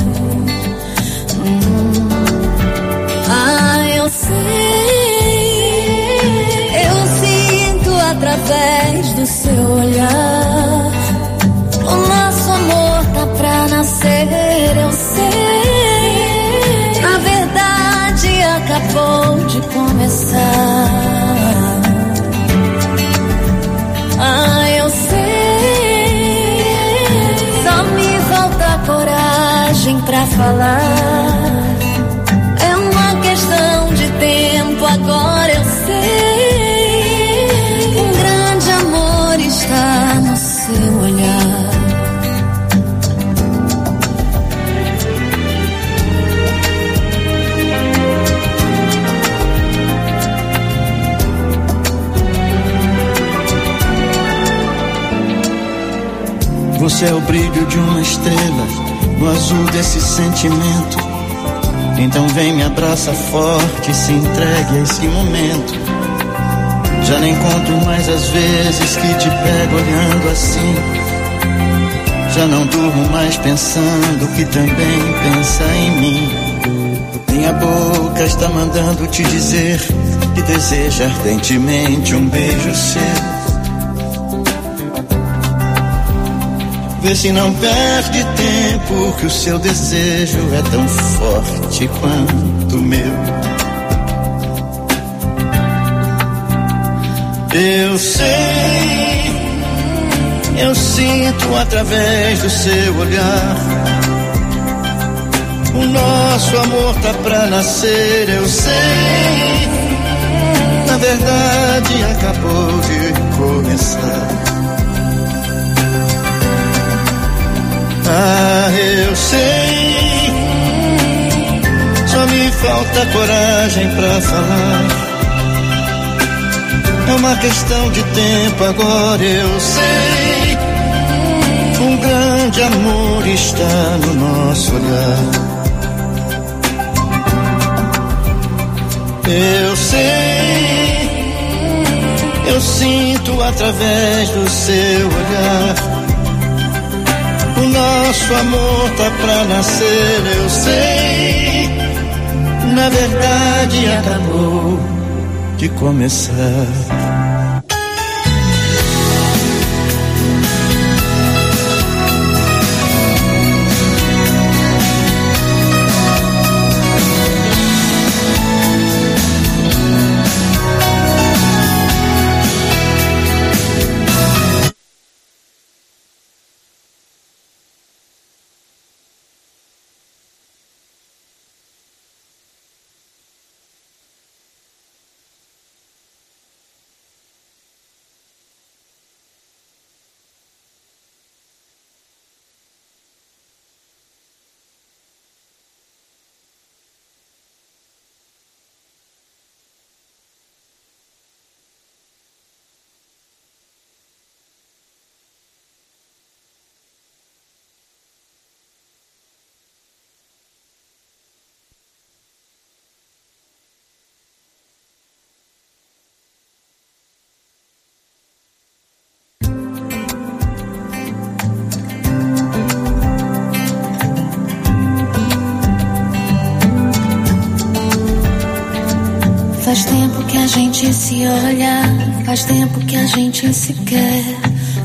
Hum. Ah, eu sei, eu sinto através do seu olhar. O nosso amor tá pra nascer, eu sei. Na verdade, acabou de começar. falar. É uma questão de tempo, agora eu sei. Um grande amor está no seu olhar. Você é o brilho de uma estrela no azul desse sentimento. Então vem, me abraça forte, se entregue a esse momento. Já nem conto mais as vezes que te pego olhando assim. Já não durmo mais pensando que também pensa em mim. Minha boca está mandando te dizer que deseja ardentemente um beijo seu. Vê se não perde tempo, que o seu desejo é tão forte quanto o meu. Eu sei, eu sinto através do seu olhar. O nosso amor tá pra nascer, eu sei. Na verdade, acabou de começar. Ah, eu sei. Só me falta coragem pra falar. É uma questão de tempo agora, eu sei. Um grande amor está no nosso olhar. Eu sei, eu sinto através do seu olhar. O nosso amor tá pra nascer, eu sei. Na verdade, acabou de começar. Olha, faz tempo que a gente se quer,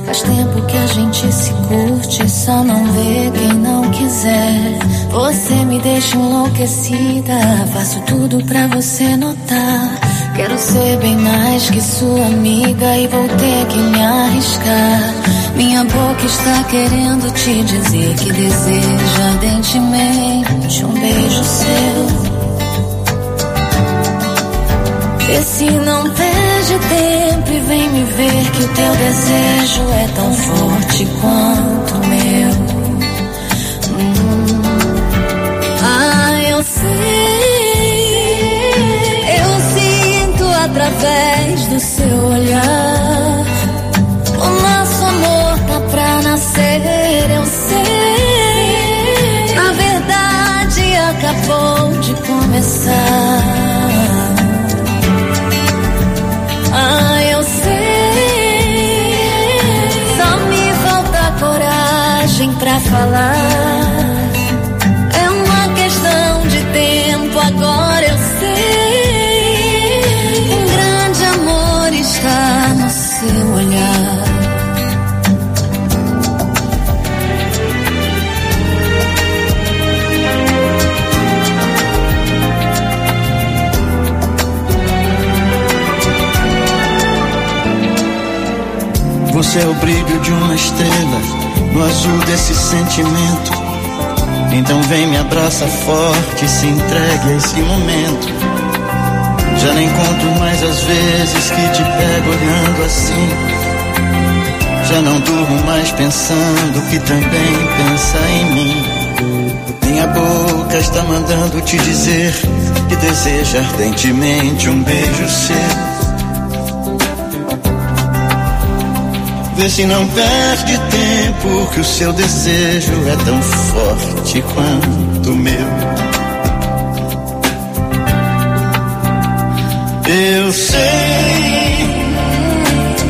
faz tempo que a gente se curte, só não vê quem não quiser. Você me deixa enlouquecida, faço tudo pra você notar. Quero ser bem mais que sua amiga e vou ter que me arriscar. Minha boca está querendo te dizer que deseja ardentemente um beijo seu. Vê se não tempo e vem me ver que o teu desejo é tão forte quanto o meu. Hum. Ah, eu sei, eu sinto através do seu olhar. O nosso amor tá pra nascer, eu sei. Na verdade, acabou de começar. Falar. É uma questão de tempo, agora eu sei. Um grande amor está no seu olhar. Você é o brilho de uma estrela no azul desse sentimento. Então vem, me abraça forte, se entregue a esse momento. Já nem conto mais as vezes que te pego olhando assim. Já não durmo mais pensando que também pensa em mim. Minha boca está mandando te dizer que deseja ardentemente um beijo seu. Vê se não perde tempo, que o seu desejo é tão forte quanto o meu. Eu sei,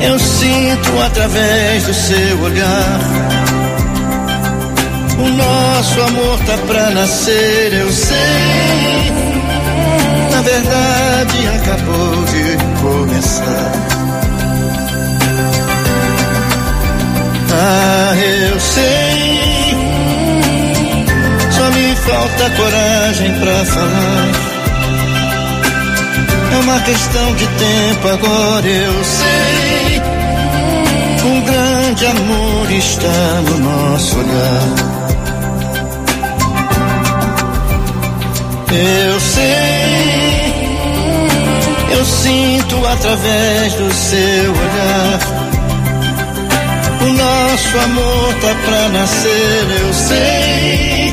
eu sinto através do seu olhar. O nosso amor tá pra nascer, eu sei. Na verdade, acabou de começar. Ah, eu sei. Só me falta coragem pra falar. É uma questão de tempo agora, eu sei. Um grande amor está no nosso olhar. Eu sei, eu sinto através do seu olhar. O nosso amor tá pra nascer, eu sei.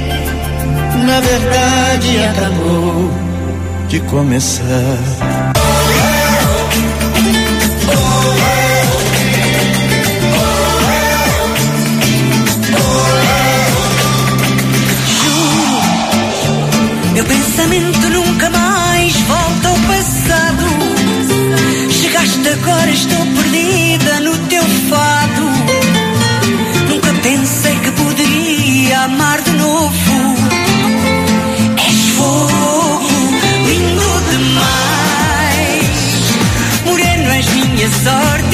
Na verdade, acabou de começar. Meu pensamento nunca mais volta ao passado. Chegaste agora, estou perdida minha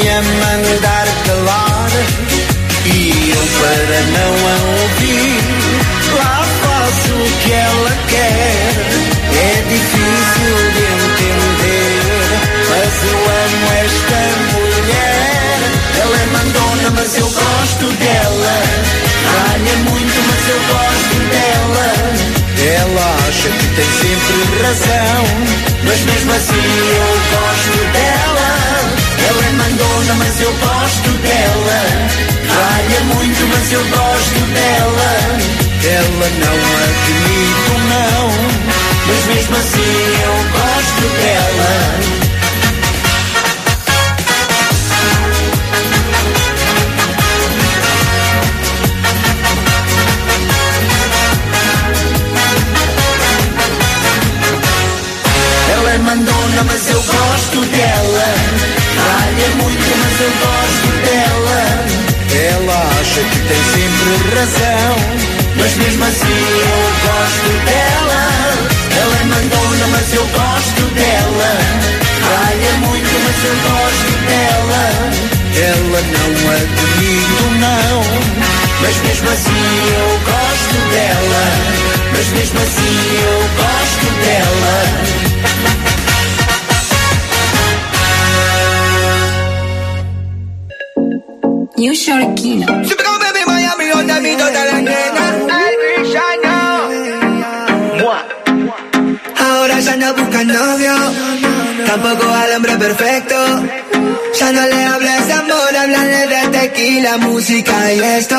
minha mandar calar e eu para não a ouvir. Lá faço o que ela quer. É difícil de entender mas eu amo esta mulher. Ela é mandona mas eu gosto dela. Ganha muito mas eu gosto dela. Ela acha que tem sempre razão mas mesmo assim eu gosto dela abandona, mas eu gosto dela. Ralha muito, mas eu gosto dela. Ela não admito, não. Mas mesmo assim eu gosto dela. Ela é mandona, mas eu gosto dela. Ralha muito mas eu gosto dela. Ela acha que tem sempre razão. Mas mesmo assim eu gosto dela. Ela é mandona, mas eu gosto dela. Ralha muito, mas eu gosto dela. Ela não admito, não. Mas mesmo assim eu gosto dela. Mas mesmo assim eu gosto dela. Nena. Ahora ya no busca novio, tampoco al hombre perfecto. Ya no le hables de amor, háblale de tequila, música y esto.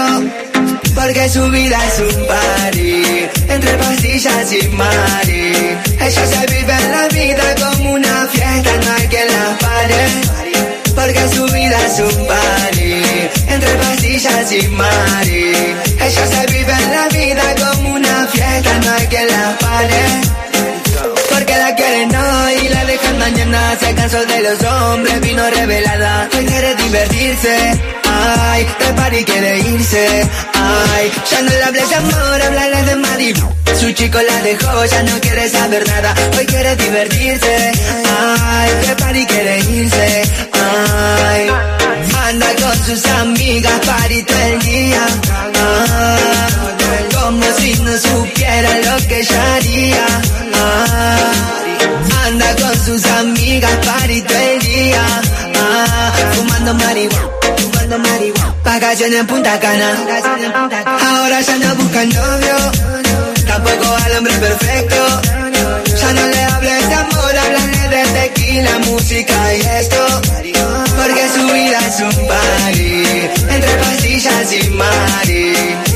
Porque su vida es un party, entre pastillas y mari. Ella se vive la vida como una fiesta, no hay quien la pare. Porque su vida es un party, entre pastillas y mari. Ella se vive la vida como una fiesta, no hay quien la pare. Porque la quieren hoy y la dejan mañana. Se cansó de los hombres, vino revelada. Hoy quiere divertirse. Ay, de party quiere irse. Ay, ya no le hables de amor, háblale de Mari. Su chico la dejó, ya no quiere saber nada. Hoy quiere divertirse. Ay, de party quiere irse. Anda con sus amigas, party todo el día. Como si no supiera lo que ella haría. Anda con sus amigas, party todo el día. Fumando marihuana, fumando marihuana. Vacaciones en Punta Cana. Ahora ya no busca novio, tampoco al hombre perfecto. Ya no le hables de amor, háblale de tequila, música y esto. Es un party, entre pastillas y mari.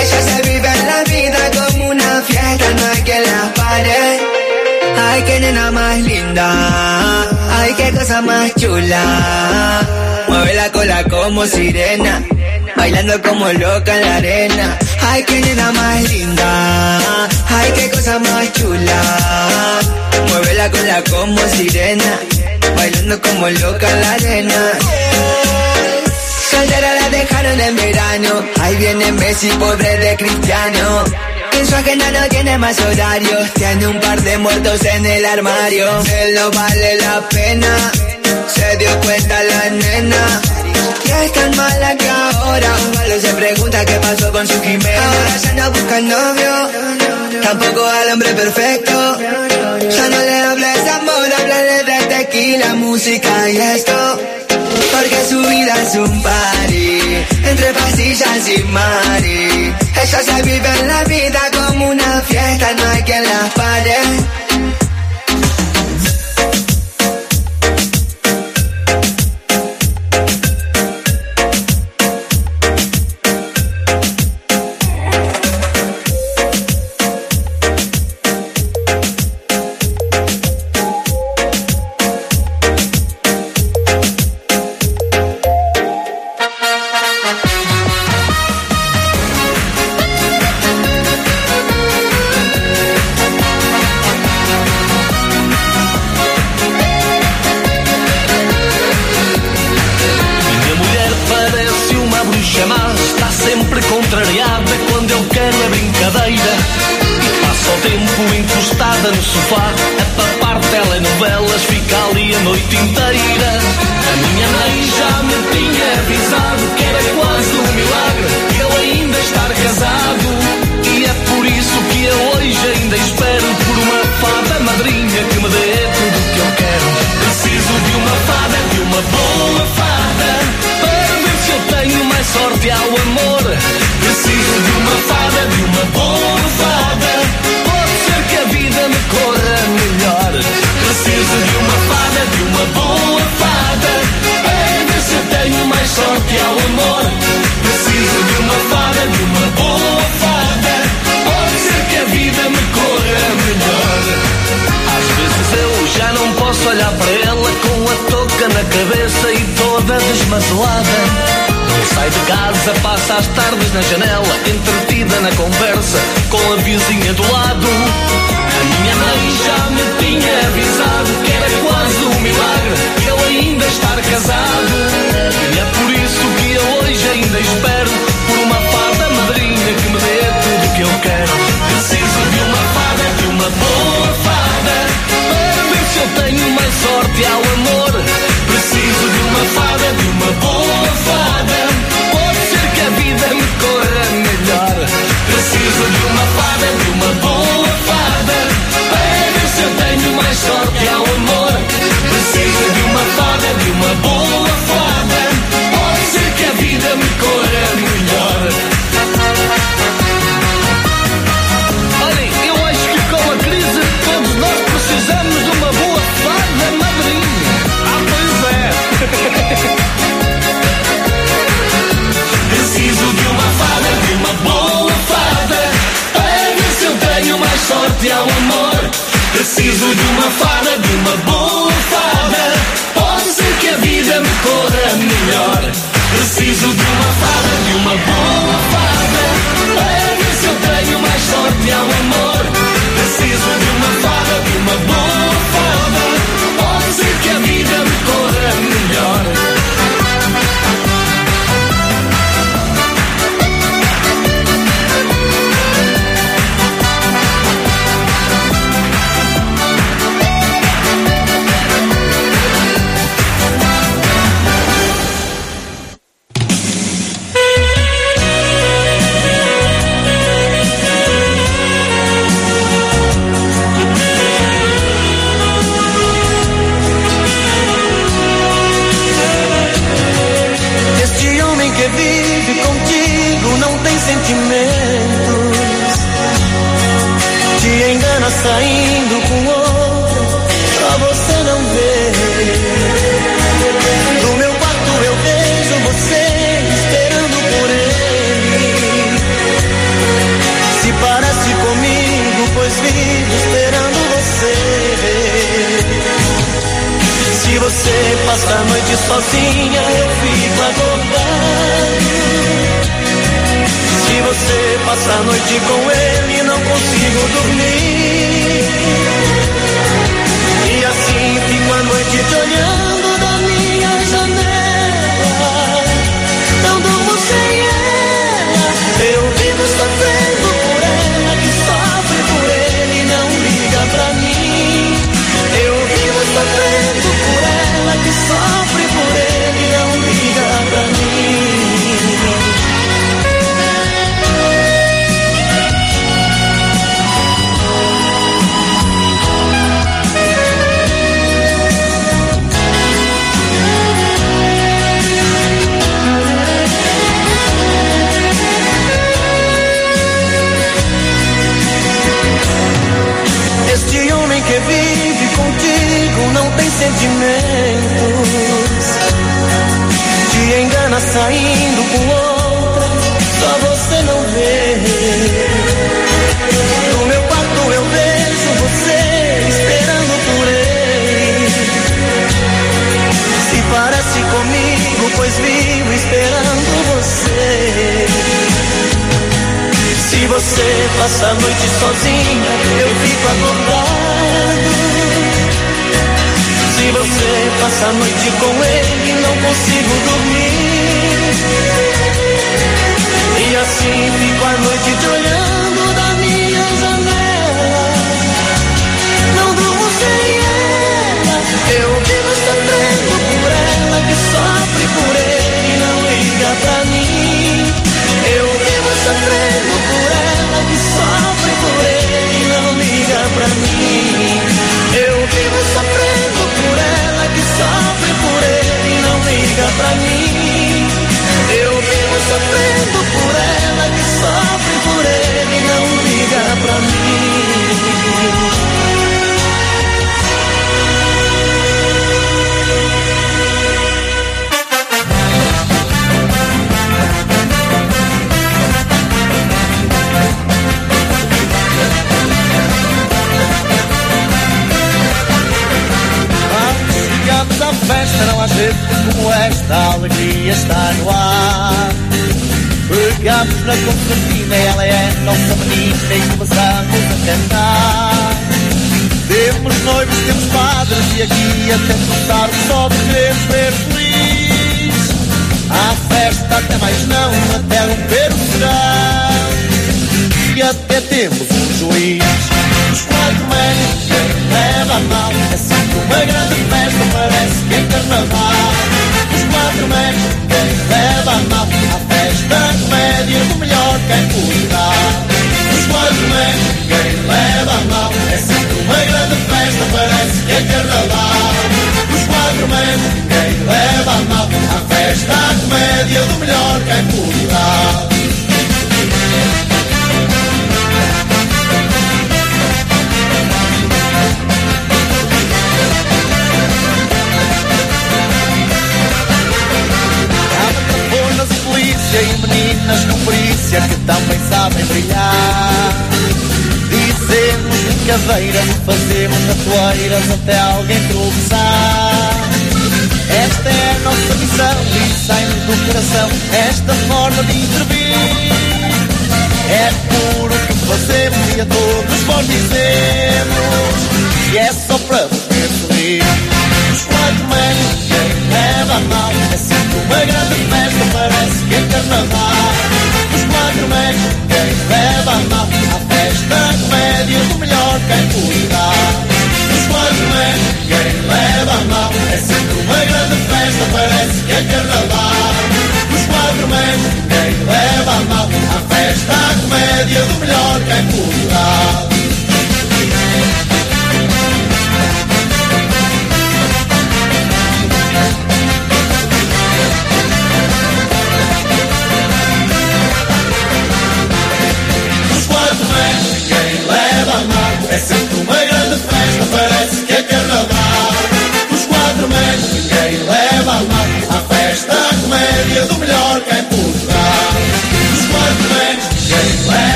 Ella se vive la vida como una fiesta, no hay quien la pare. Ay, qué nena más linda, ay, qué cosa más chula. Mueve la cola como sirena, bailando como loca en la arena. Ay, qué nena más linda, ay, qué cosa más chula. Mueve la cola como sirena, bailando como loca en la arena. Soltera la dejaron en verano, ahí viene Messi, pobre de Cristiano. En su agenda no tiene más horarios, tiene un par de muertos en el armario. Él no vale la pena, se dio cuenta la nena. Y es tan mala que ahora malo se pregunta qué pasó con su Jimena. Ahora ya no busca novio, tampoco al hombre perfecto. Ya no le hables de amor, háblale de tequila, música y esto. Porque su vida es un party, entre pastillas y mari. Ella se vive la vida como una fiesta, no hay quien la pare.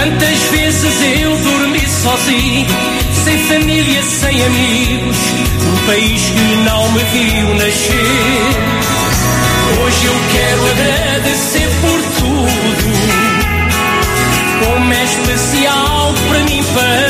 Quantas vezes eu dormi sozinho, sem família, sem amigos, num país que não me viu nascer. Hoje eu quero agradecer por tudo, como é especial para mim. Para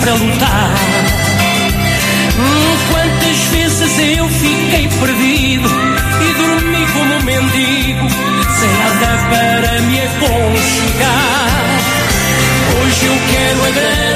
para lutar. Hum, quantas vezes eu fiquei perdido e dormi como um mendigo, sem nada para me aconchegar. Hoje eu quero a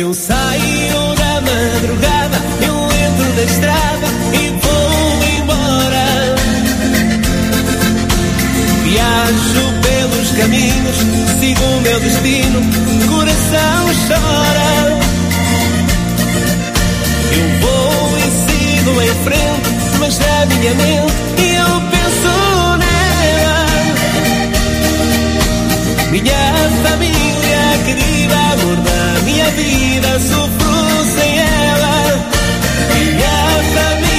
Eu saio da madrugada, eu entro da estrada e vou embora. Viajo pelos caminhos, sigo o meu destino, coração chora. Eu vou e sigo em frente, mas na minha mente eu penso nela. Minha família querida, amor da minha vida, sofro sem ela. Minha família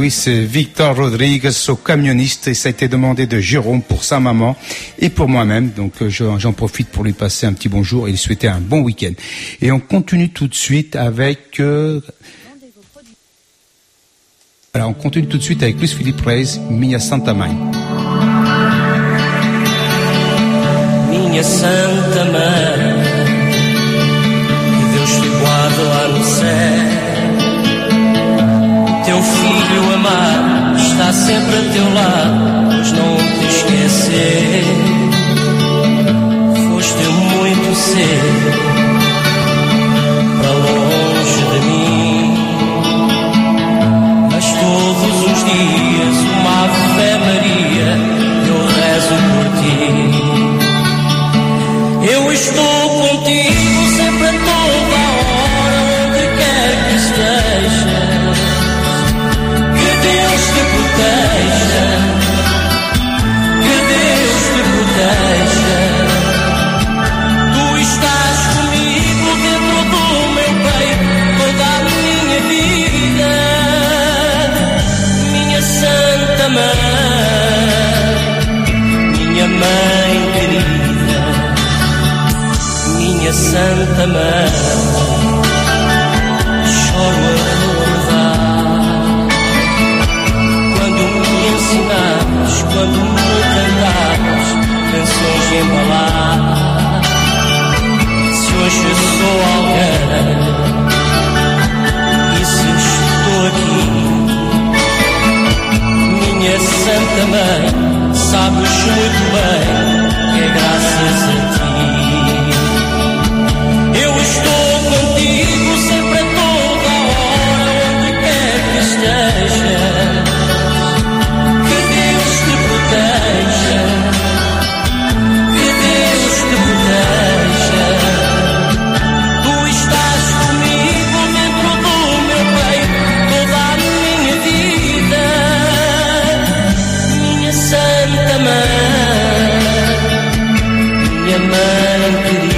Oui, c'est Victor Rodriguez, au camioniste, et ça a été demandé de Jérôme pour sa maman et pour moi-même. Donc euh, je- j'en profite pour lui passer un petit bonjour et lui souhaiter un bon week-end. Et on continue tout de suite avec... euh, Alors on continue tout de suite avec Luis Philippe Reis, Minha Santa Mãe. minha santa mãe, meu amar está sempre a teu lado, pois não te esquecer. Foste muito cedo para longe de mim, mas todos os dias uma fé Maria eu rezo por ti. Eu estou mãe querida, minha santa mãe, choro a recordar quando me ensinavas, quando me cantavas canções de embalar. Se hoje sou alguém e se estou aqui, minha santa mãe sabes muito bem que é graças a ti. your mind to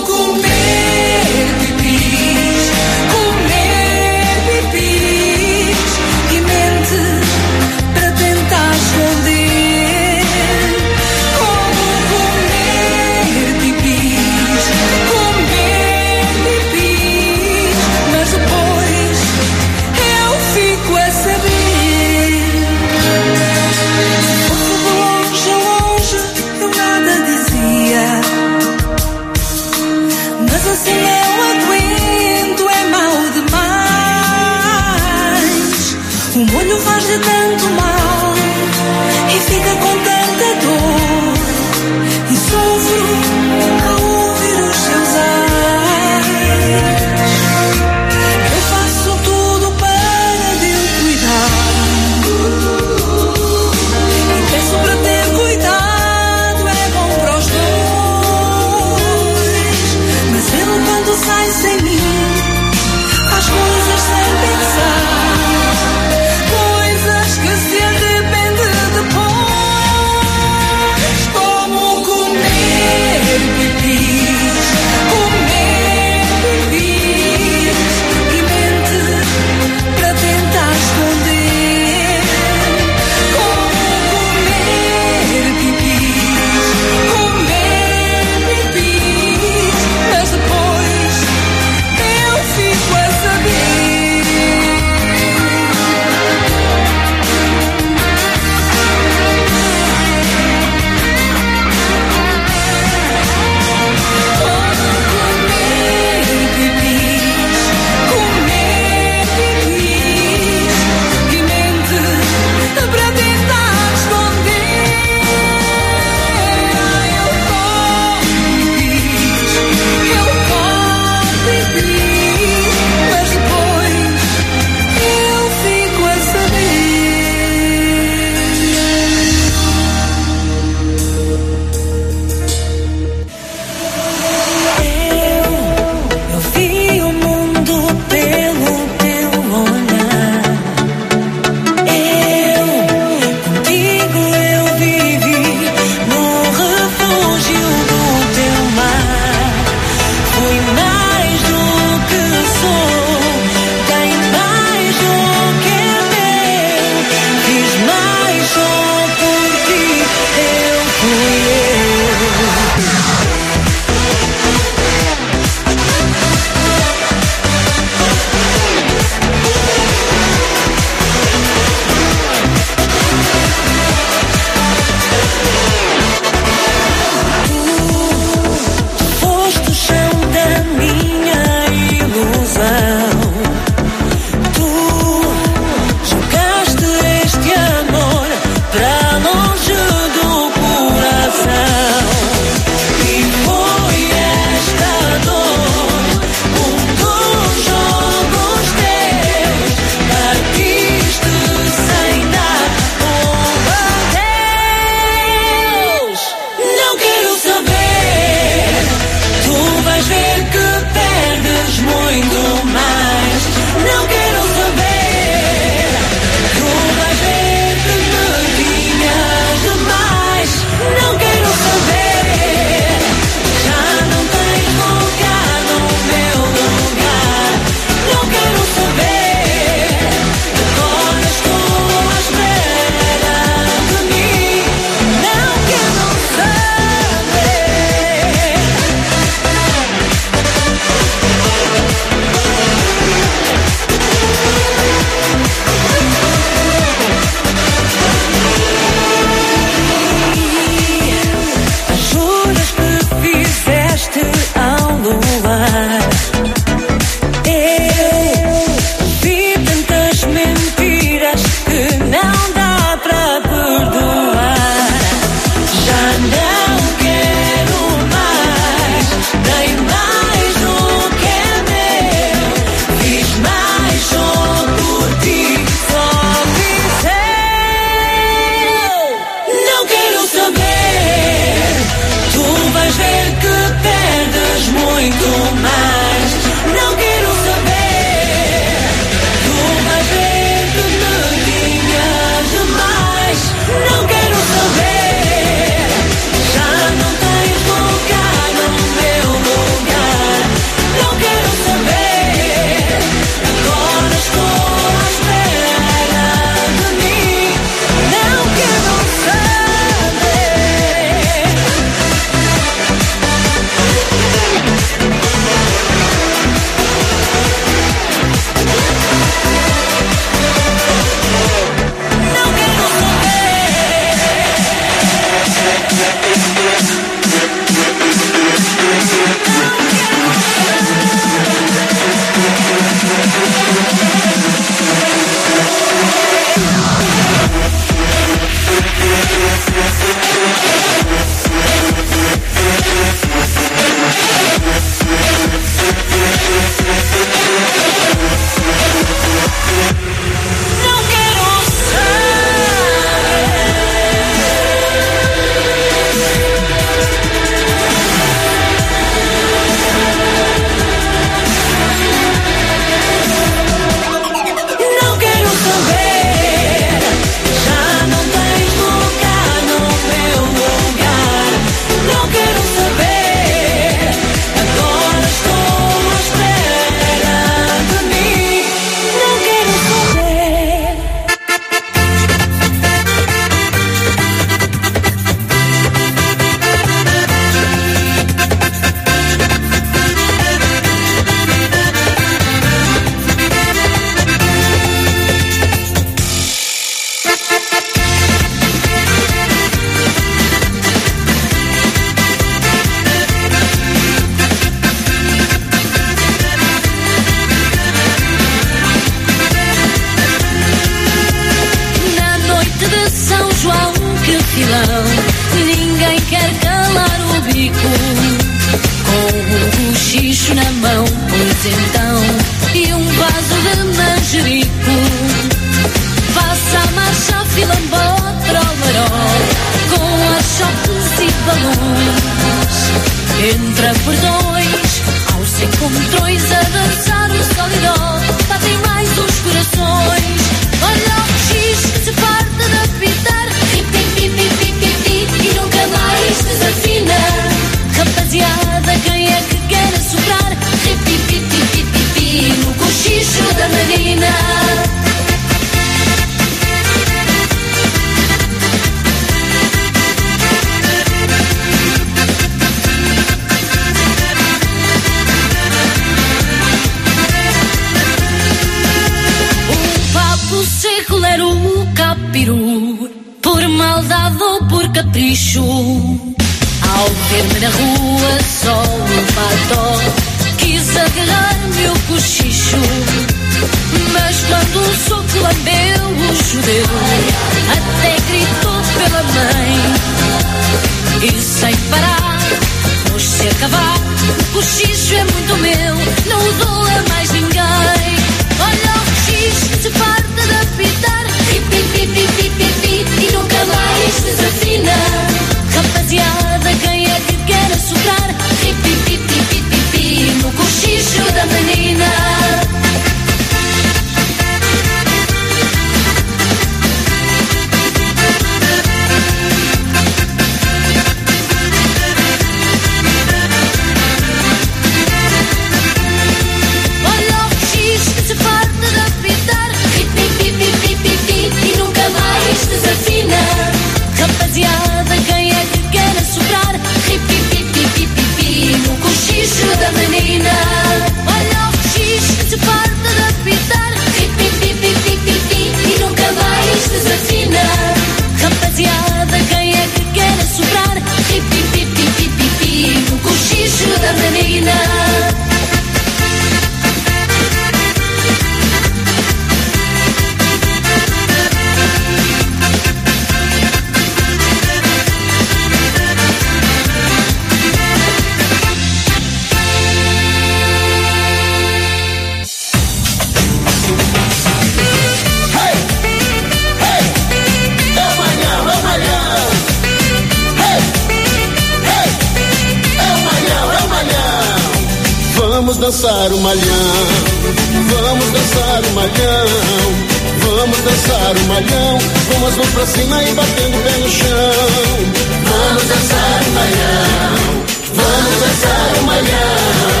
vamos dançar o malhão, com as mãos pra cima e batendo o pé no chão. Vamos dançar o malhão, vamos dançar o malhão,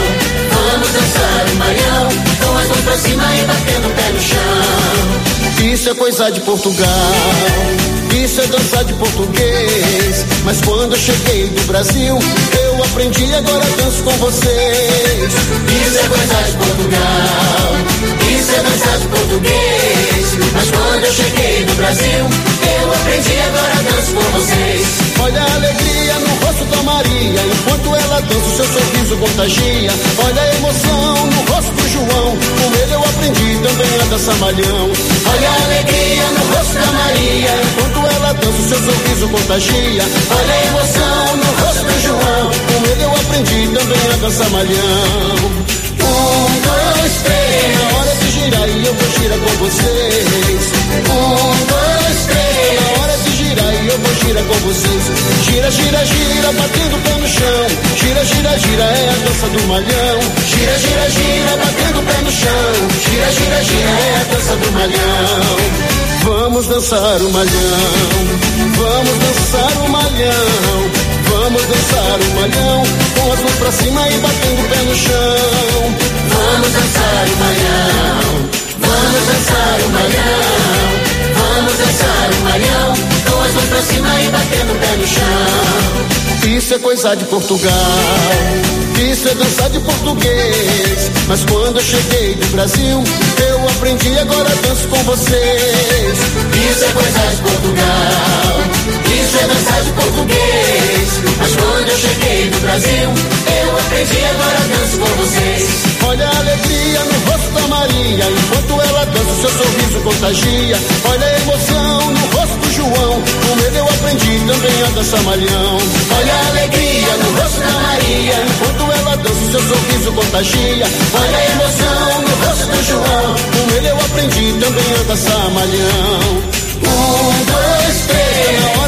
vamos dançar o malhão, com as mãos pra cima e batendo o pé no chão. Isso é coisa de Portugal. Isso é dança de português. Mas quando eu cheguei do Brasil, eu aprendi agora danço com vocês. Isso é coisa de Portugal. Isso é dança de português. Mas quando eu cheguei do Brasil, eu aprendi agora danço com vocês. Olha a alegria no rosto da Maria, enquanto ela dança, o seu sorriso contagia. Olha a emoção no rosto João, com ele eu aprendi também a dançar malhão. Olha a alegria no rosto da Maria, enquanto ela dança, o seu sorriso contagia. Olha a emoção no rosto do João, com ele eu aprendi também a dançar malhão. Um, dois, três, na hora de girar e eu vou girar com vocês. Um, dois, três, eu vou girar com vocês. Gira, gira, gira, batendo o pé no chão. Gira, gira, gira, é a dança do malhão. Gira, gira, gira, batendo o pé no chão. Gira, gira, gira, é a dança do malhão. Vamos dançar o malhão. Vamos dançar o malhão. Vamos dançar o malhão. Com as mãos pra cima e batendo o pé no chão. Vamos dançar o malhão. Vamos dançar o malhão. Vamos dançar o malhão. Com as mãos pra cima e batendo o pé no chão. Isso é coisa de Portugal. Isso é dança de português. Mas quando cheguei do Brasil, eu aprendi agora danço com vocês. Isso é coisa de Portugal. Isso é dança de português. Mas quando eu cheguei do Brasil, eu aprendi agora danço com vocês. Olha a alegria no rosto da Maria, enquanto ela dança, seu sorriso contagia. Olha a emoção no rosto do João, com ele eu aprendi também a dançar malhão. Olha a alegria no rosto da Maria, enquanto ela dança, seu sorriso contagia. Olha a emoção no rosto do João, com ele eu aprendi também a dançar malhão. Um, dois, três,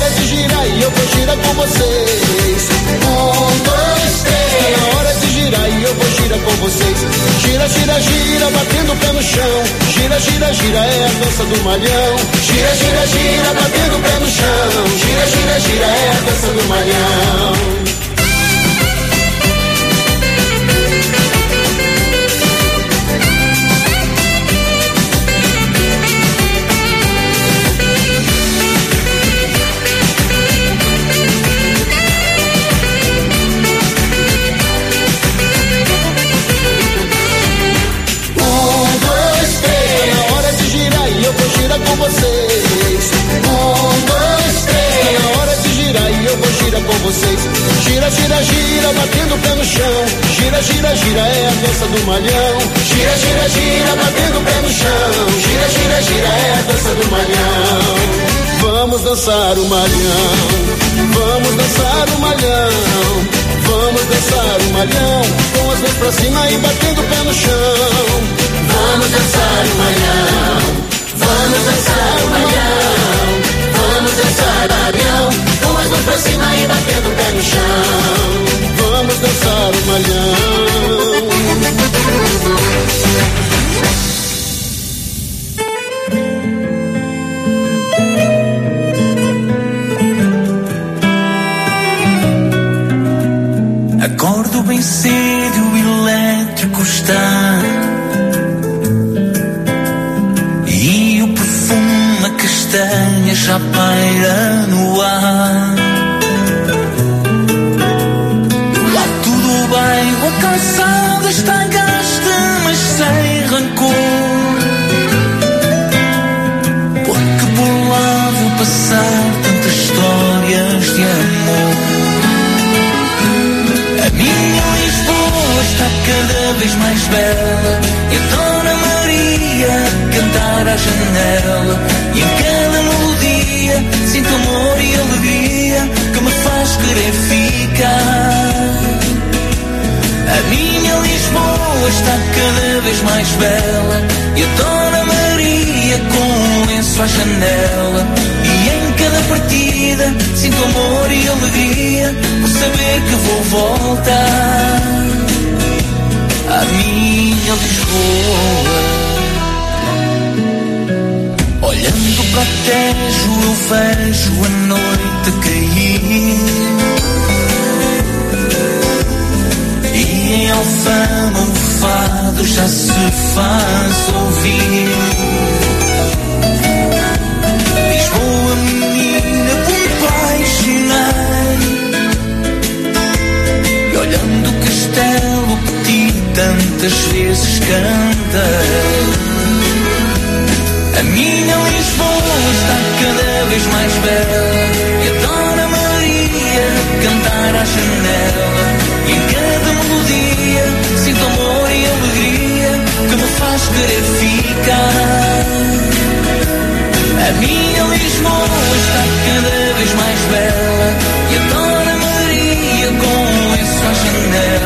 com vocês. Um, dois, três, na hora de girar e eu vou girar com vocês. Gira, gira, gira, batendo o pé no chão. Gira, gira, gira, é a dança do malhão. Gira, gira, gira, batendo o pé no chão. Gira, gira, gira, é a dança do malhão. Vocês. Gira, gira, gira, batendo pé no chão. Gira, gira, gira, é a dança do malhão. Gira, gira, gira, batendo pé no chão. Gira, gira, gira, é a dança do malhão. Vamos dançar o malhão. Vamos dançar o malhão. Vamos dançar o malhão, com as mãos pra cima e batendo pé no chão. Vamos dançar o malhão, vamos dançar o malhão, vamos dançar o malhão, mãos pra cima e batendo o pé no chão. Vamos dançar o malhão. Acordo bem cedo, o elétrico está. E o perfume, a castanha já paira no ar. Mais bela. E a Dona Maria cantar à janela. E em cada melodia sinto amor e alegria Que me faz querer ficar. A minha Lisboa está cada vez mais bela. E a Dona Maria com um lenço à janela. E em cada partida sinto amor e alegria Por saber que vou voltar minha Lisboa. Olhando para o Tejo, eu vejo a noite cair. E em Alfama o fado já se faz ouvir. tantas vezes canta. A minha Lisboa está cada vez mais bela. E a Dona Maria cantar à janela. E em cada melodia sinto amor e alegria que me faz querer ficar. A minha Lisboa está cada vez mais bela. E a Dona Maria com isso à janela.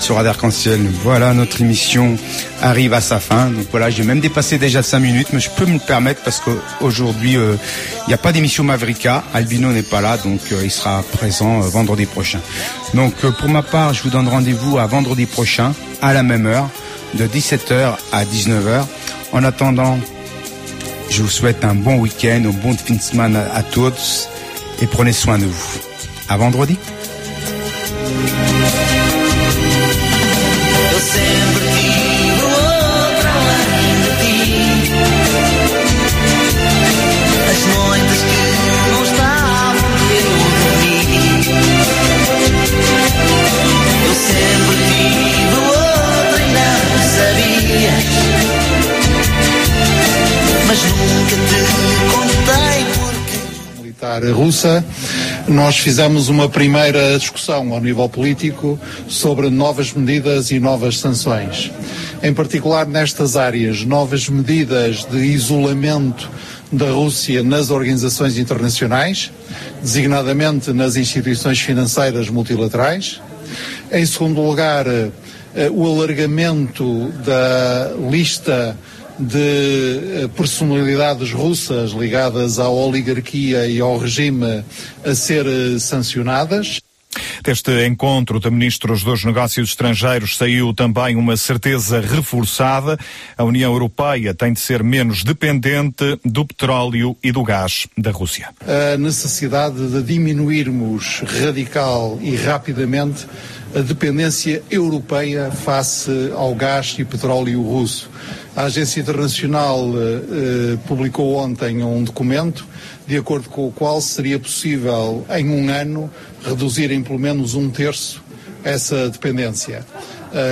19h04 sur Radio Arc-en-Ciel. Voilà, notre émission arrive à sa fin. Donc voilà, j'ai même dépassé déjà 5 minutes, mais je peux me le permettre parce qu'aujourd'hui, euh, il n'y a pas d'émission Mavrika. Albino n'est pas là, donc euh, il sera présent euh, vendredi prochain. Donc pour ma part, je vous donne rendez-vous à vendredi prochain, à la même heure, de 17h à 19h. En attendant, je vous souhaite un bon week-end, un bon fin de semaine à, à tous et prenez soin de vous. À vendredi. Russa, nós fizemos uma primeira discussão ao nível político sobre novas medidas e novas sanções. Em particular nestas áreas, novas medidas de isolamento da Rússia nas organizações internacionais, designadamente nas instituições financeiras multilaterais. Em segundo lugar, eh, o alargamento da lista de eh, personalidades russas ligadas à oligarquia e ao regime a ser eh, sancionadas. Deste encontro de ministros dos negócios estrangeiros saiu também uma certeza reforçada. A União Europeia tem de ser menos dependente do petróleo e do gás da Rússia. A necessidade de diminuirmos radical e rapidamente a dependência europeia face ao gás e petróleo russo. A Agência Internacional eh, eh, publicou ontem um documento de acordo com o qual seria possível, em um ano, reduzir em pelo menos um terço essa dependência.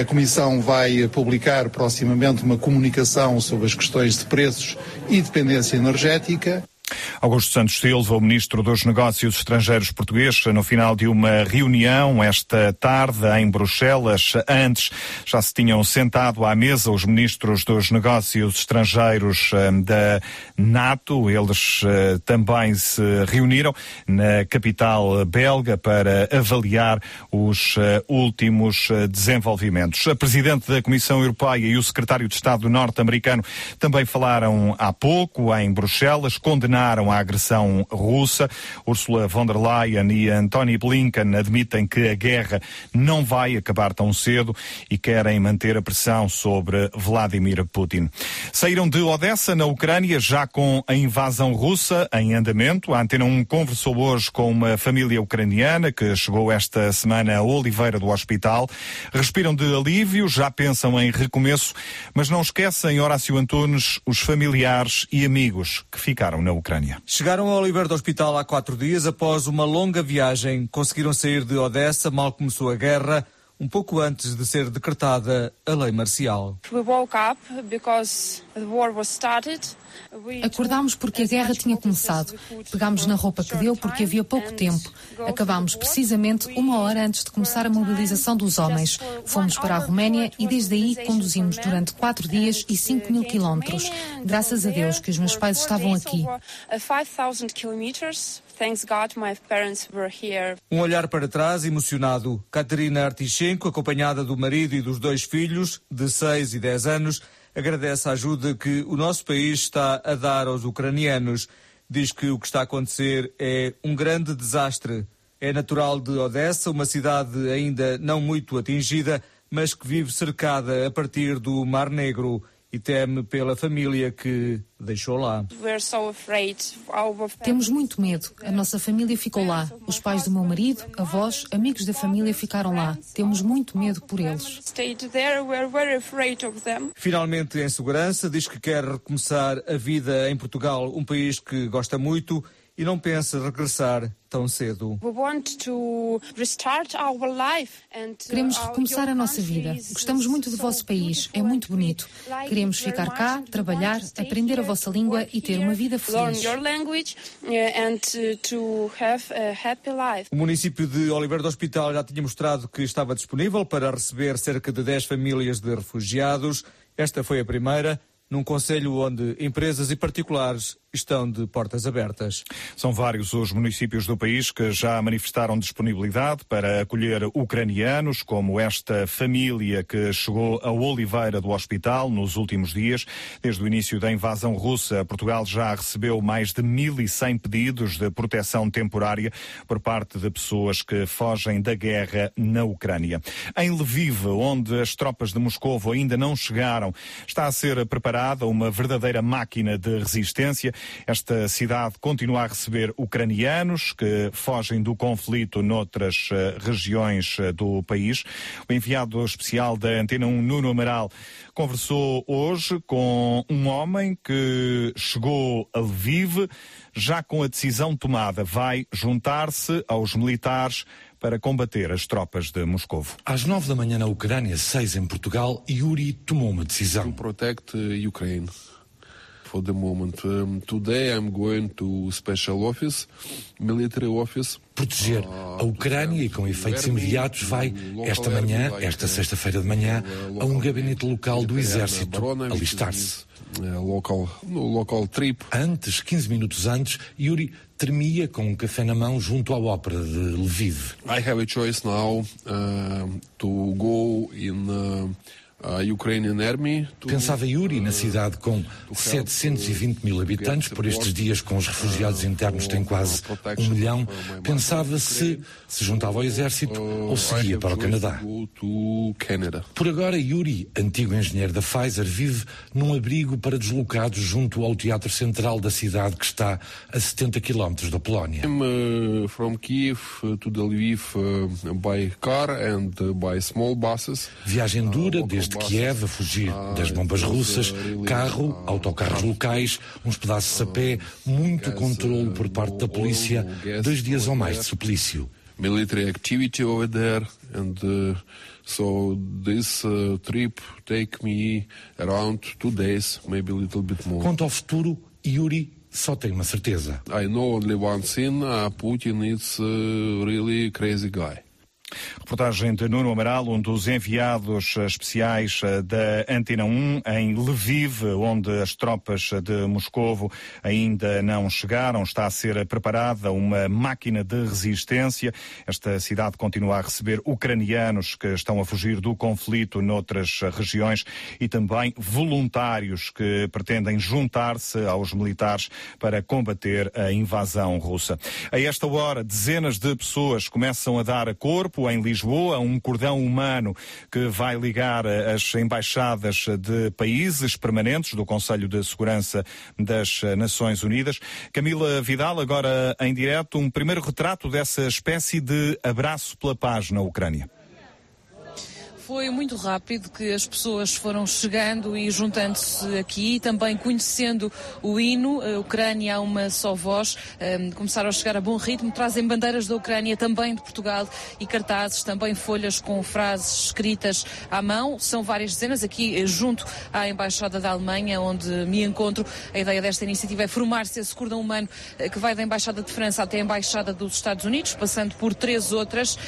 A Comissão vai publicar proximamente uma comunicação sobre as questões de preços e dependência energética. Augusto Santos Silva, o ministro dos Negócios Estrangeiros português, no final de uma reunião esta tarde em Bruxelas. Antes já se tinham sentado à mesa os ministros dos Negócios Estrangeiros eh, da NATO. Eles eh, também se reuniram na capital belga para avaliar os eh, últimos desenvolvimentos. A presidente da Comissão Europeia e o secretário de Estado norte-americano também falaram há pouco em Bruxelas, condenaram a agressão russa. Ursula von der Leyen e Antony Blinken admitem que a guerra não vai acabar tão cedo e querem manter a pressão sobre Vladimir Putin. Saíram de Odessa, na Ucrânia, já com a invasão russa em andamento. A Antena 1 conversou hoje com uma família ucraniana que chegou esta semana a Oliveira do Hospital. Respiram de alívio, já pensam em recomeço, mas não esquecem, Horácio Antunes, os familiares e amigos que ficaram na Ucrânia. Chegaram ao Oliveira do Hospital há quatro dias após uma longa viagem. Conseguiram sair de Odessa mal começou a guerra, um pouco antes de ser decretada a lei marcial. We woke up because the war was started. Acordámos porque a guerra tinha começado. Pegámos na roupa que deu porque havia pouco tempo. Acabámos precisamente uma hora antes de começar a mobilização dos homens. Fomos para a Roménia e desde aí conduzimos durante quatro dias e 5 mil quilómetros. Graças a Deus que os meus pais estavam aqui. Thanks God my parents were here. Um olhar para trás emocionado. Katerina Artichenko, acompanhada do marido e dos dois filhos, de 6 e 10 anos, agradece a ajuda que o nosso país está a dar aos ucranianos. Diz que o que está a acontecer é um grande desastre. É natural de Odessa, uma cidade ainda não muito atingida, mas que vive cercada a partir do Mar Negro e teme pela família que deixou lá. Temos muito medo. A nossa família ficou lá. Os pais do meu marido, avós, amigos da família ficaram lá. Temos muito medo por eles. Finalmente em segurança, diz que quer recomeçar a vida em Portugal, um país que gosta muito e não pensa regressar tão cedo. Queremos recomeçar a nossa vida. Gostamos muito do vosso país, é muito bonito. Queremos ficar cá, trabalhar, aprender a vossa língua e ter uma vida feliz. uh, O município de Oliveira do Hospital já tinha mostrado que estava disponível para receber cerca de 10 famílias de refugiados. Esta foi a primeira, num conselho onde empresas e particulares estão de portas abertas. São vários os municípios do país que já manifestaram disponibilidade para acolher ucranianos, como esta família que chegou a Oliveira do hospital nos últimos dias. Desde o início da invasão russa, Portugal já recebeu mais de 1.100 pedidos de proteção temporária por parte de pessoas que fogem da guerra na Ucrânia. Em Lviv, onde as tropas de Moscou ainda não chegaram, está a ser preparada uma verdadeira máquina de resistência. Esta cidade continua a receber ucranianos que fogem do conflito noutras uh, regiões uh, do país. O enviado especial da Antena 1, Nuno Amaral, conversou hoje com um homem que chegou a Lviv já com a decisão tomada, vai juntar-se aos militares para combater as tropas de Moscovo. Às nove da manhã na Ucrânia, seis em Portugal, Yuri tomou uma decisão. To protect Ukraine for the moment. Um, today I'm going to special office, military office. Proteger a Ucrânia e com efeitos imediatos vai, esta manhã, esta sexta-feira de manhã, a um gabinete local do Exército alistar-se. Local, local trip. Antes, 15 minutos antes, Yuri tremia com um café na mão junto à ópera de Lviv. I have a choice now uh, to go in uh, Pensava Yuri na cidade com 720 mil habitantes, por estes dias com os refugiados internos tem quase um milhão. Pensava se se juntava ao exército ou seguia para o Canadá. Por agora, Yuri, antigo engenheiro da Pfizer, vive num abrigo para deslocados junto ao Teatro Central da cidade que está a 70 quilómetros da Polónia. Uh, by small buses. Viagem dura desde de Kiev a fugir das bombas russas, carro, autocarros locais, uns pedaços a pé, muito controle por parte da polícia, dois dias ou mais de suplício. Military activity over there and uh, so this uh, trip take me around two days, maybe a little bit more. Quanto ao futuro, Yuri só tem uma certeza. I know only one thing, uh, Putin is uh, really crazy guy. Reportagem de Nuno Amaral, um dos enviados especiais eh, da Antena 1 em Lviv, onde as tropas de Moscovo ainda não chegaram. Está a ser preparada uma máquina de resistência. Esta cidade continua a receber ucranianos que estão a fugir do conflito noutras regiões e também voluntários que pretendem juntar-se aos militares para combater a invasão russa. A esta hora, dezenas de pessoas começam a dar corpo em Lisboa, um cordão humano que vai ligar as embaixadas de países permanentes do Conselho de Segurança das Nações Unidas. Camila Vidal, agora em direto, um primeiro retrato dessa espécie de abraço pela paz na Ucrânia foi muito rápido que as pessoas foram chegando e juntando-se aqui, também conhecendo o hino. A Ucrânia há uma só voz. Um, começaram a chegar a bom ritmo, trazem bandeiras da Ucrânia, também de Portugal e cartazes, também folhas com frases escritas à mão. São várias dezenas aqui eh, junto à Embaixada da Alemanha, onde me encontro. A ideia desta iniciativa é formar-se esse cordão humano eh, que vai da Embaixada de França até a Embaixada dos Estados Unidos, passando por três outras.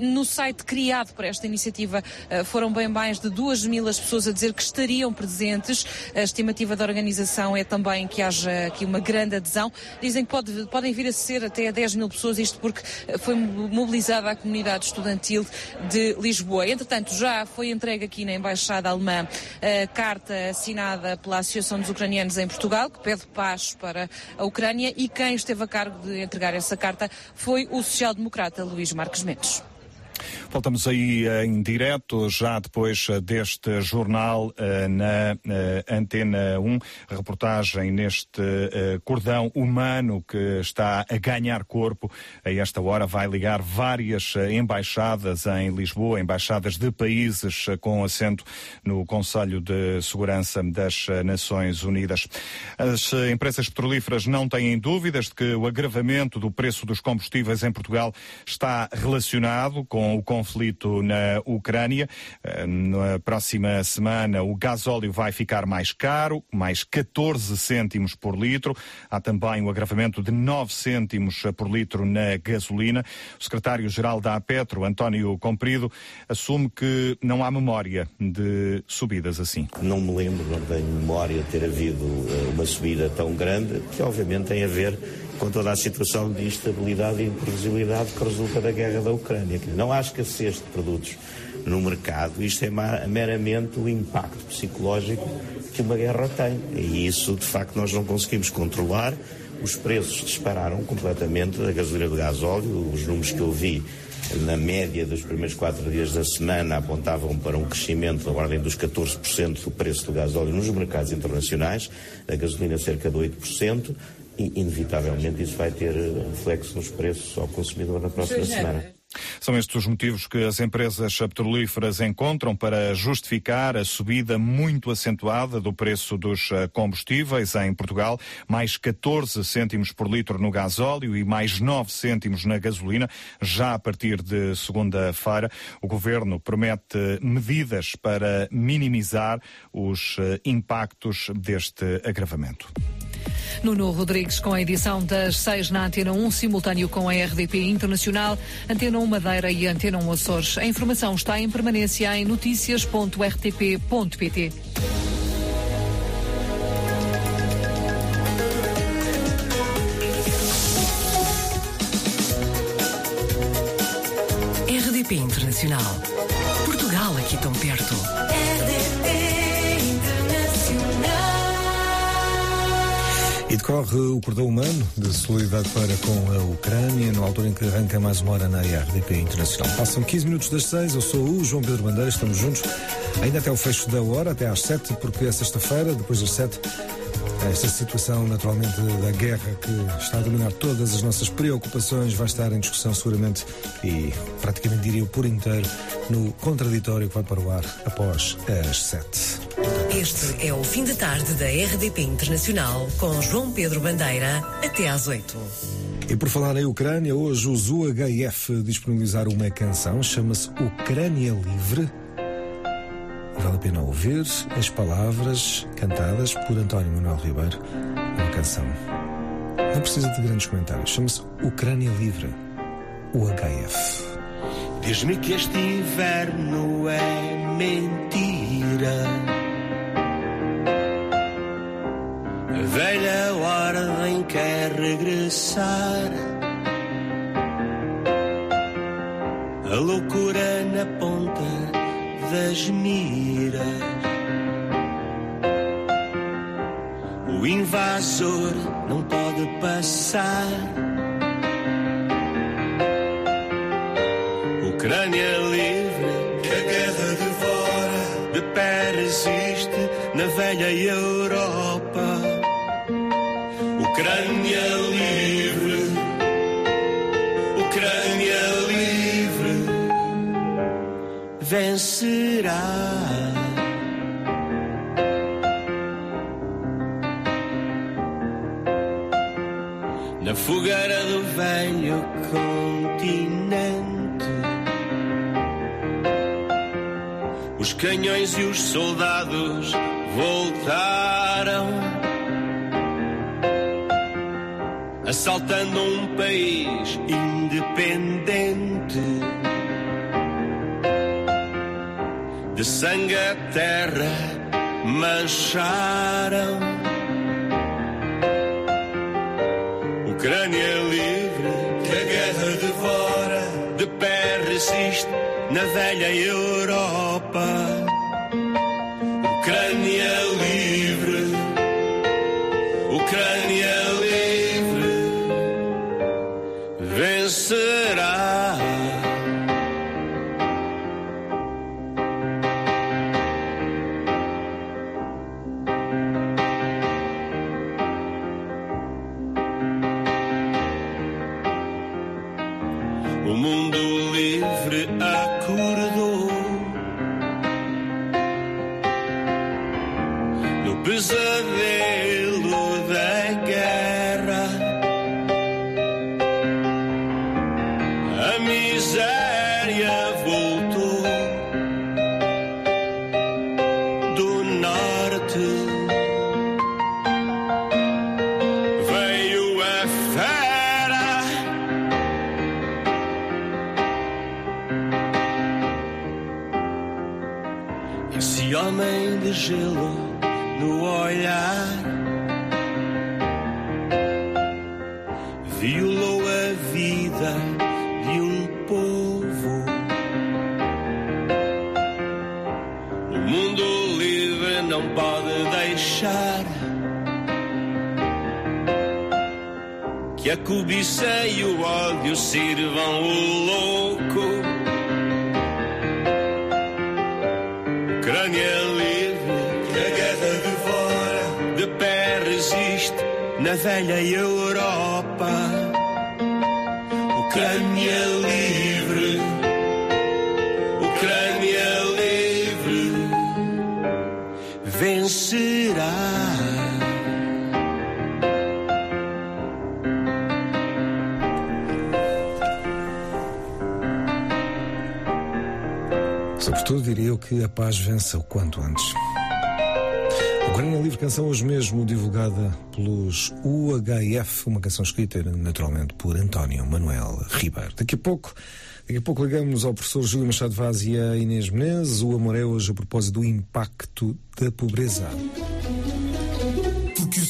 No site criado para esta iniciativa foram bem mais de duas mil as pessoas a dizer que estariam presentes. A estimativa da organização é também que haja aqui uma grande adesão. Dizem que pode, podem vir a ser até 10 mil pessoas, isto porque eh, foi mobilizada a comunidade estudantil de Lisboa. Entretanto, já foi entregue aqui na Embaixada Alemã a carta assinada pela Associação dos Ucranianos em Portugal, que pede paz para a Ucrânia, e quem esteve a cargo de entregar essa carta foi o social-democrata Luís Marques Mendes. Voltamos aí eh, em direto, já depois eh, deste jornal eh, na Antena 1, reportagem neste cordão humano que está a ganhar corpo. A esta hora vai ligar várias embaixadas em Lisboa, embaixadas de países com assento no Conselho de Segurança das Nações Unidas. As empresas petrolíferas não têm dúvidas de que o agravamento do preço dos combustíveis em Portugal está relacionado com o conflito na Ucrânia. Eh, na próxima semana o gasóleo vai ficar mais caro, mais 14 cêntimos por litro. Há também o agravamento de 9 cêntimos por litro na gasolina. O secretário-geral da Petro, António Comprido, assume que não há memória de subidas assim. Não me lembro, não tenho memória de ter havido eh, uma subida tão grande, que obviamente tem a ver com toda a situação de instabilidade e imprevisibilidade que resulta da guerra da Ucrânia. Não há escassez de produtos no mercado, isto é meramente o impacto psicológico que uma guerra tem. E isso, de facto, nós não conseguimos controlar. Os preços dispararam completamente da gasolina do gasóleo, os números que eu vi na média dos primeiros quatro dias da semana apontavam para um crescimento da ordem dos 14% do preço do gasóleo nos mercados internacionais, a gasolina cerca de 8%, e inevitavelmente isso vai ter reflexo nos preços ao consumidor na próxima semana. São estes os motivos que as empresas petrolíferas encontram para justificar a subida muito acentuada do preço dos eh, combustíveis em Portugal, mais 14 cêntimos por litro no gasóleo e mais 9 cêntimos na gasolina, já a partir de segunda-feira. O governo promete medidas para minimizar os eh, impactos deste agravamento. Nuno Rodrigues com a edição das seis na Antena 1, simultâneo com a RDP Internacional, Antena 1 Madeira e Antena 1 Açores. A informação está em permanência em notícias.rtp.pt. RDP Internacional. Portugal aqui tão perto. E decorre o cordão humano de solidariedade para com a Ucrânia, na altura em que arranca mais uma hora na RDP Internacional. Passam 15 minutos das 6, eu sou o João Pedro Bandeira, estamos juntos ainda até o fecho da hora, até às 7, porque é sexta-feira, depois das 7 esta situação, naturalmente, da guerra que está a dominar todas as nossas preocupações vai estar em discussão seguramente e praticamente diria por inteiro no contraditório que vai para o ar após as sete. Este é o fim de tarde da RDP Internacional com João Pedro Bandeira até às oito. E por falar em Ucrânia, hoje os UHF disponibilizaram uma canção, chama-se Ucrânia Livre Vale a pena ouvir as palavras cantadas por António Manuel Ribeiro uma canção. Não precisa de grandes comentários. Chama-se Ucrânia Livre, UHF. Diz-me que este inverno é mentira. A velha ordem quer regressar. A loucura na ponta das miras. O invasor não pode passar. Ucrânia livre, que a guerra devora, de pé resiste na velha Europa. Vencerá. Na fogueira do velho continente, os canhões e os soldados voltaram, assaltando um país independente. De sangue a terra mancharam. Ucrânia livre, que a guerra devora, de pé resiste na velha Europa. Ucrânia livre, Ucrânia livre, vencerá. A cobiça e o ódio sirvam o louco. Ucrânia livre, que a guerra devora, de pé resiste na velha Europa. Sobretudo diria eu que a paz vença o quanto antes. Ucrânia Livre, canção hoje mesmo divulgada pelos UHF, uma canção escrita naturalmente por António Manuel Ribeiro. Daqui a pouco, daqui a pouco ligamos ao professor Júlio Machado Vaz e a Inês Menezes. O amor é hoje a propósito do impacto da pobreza.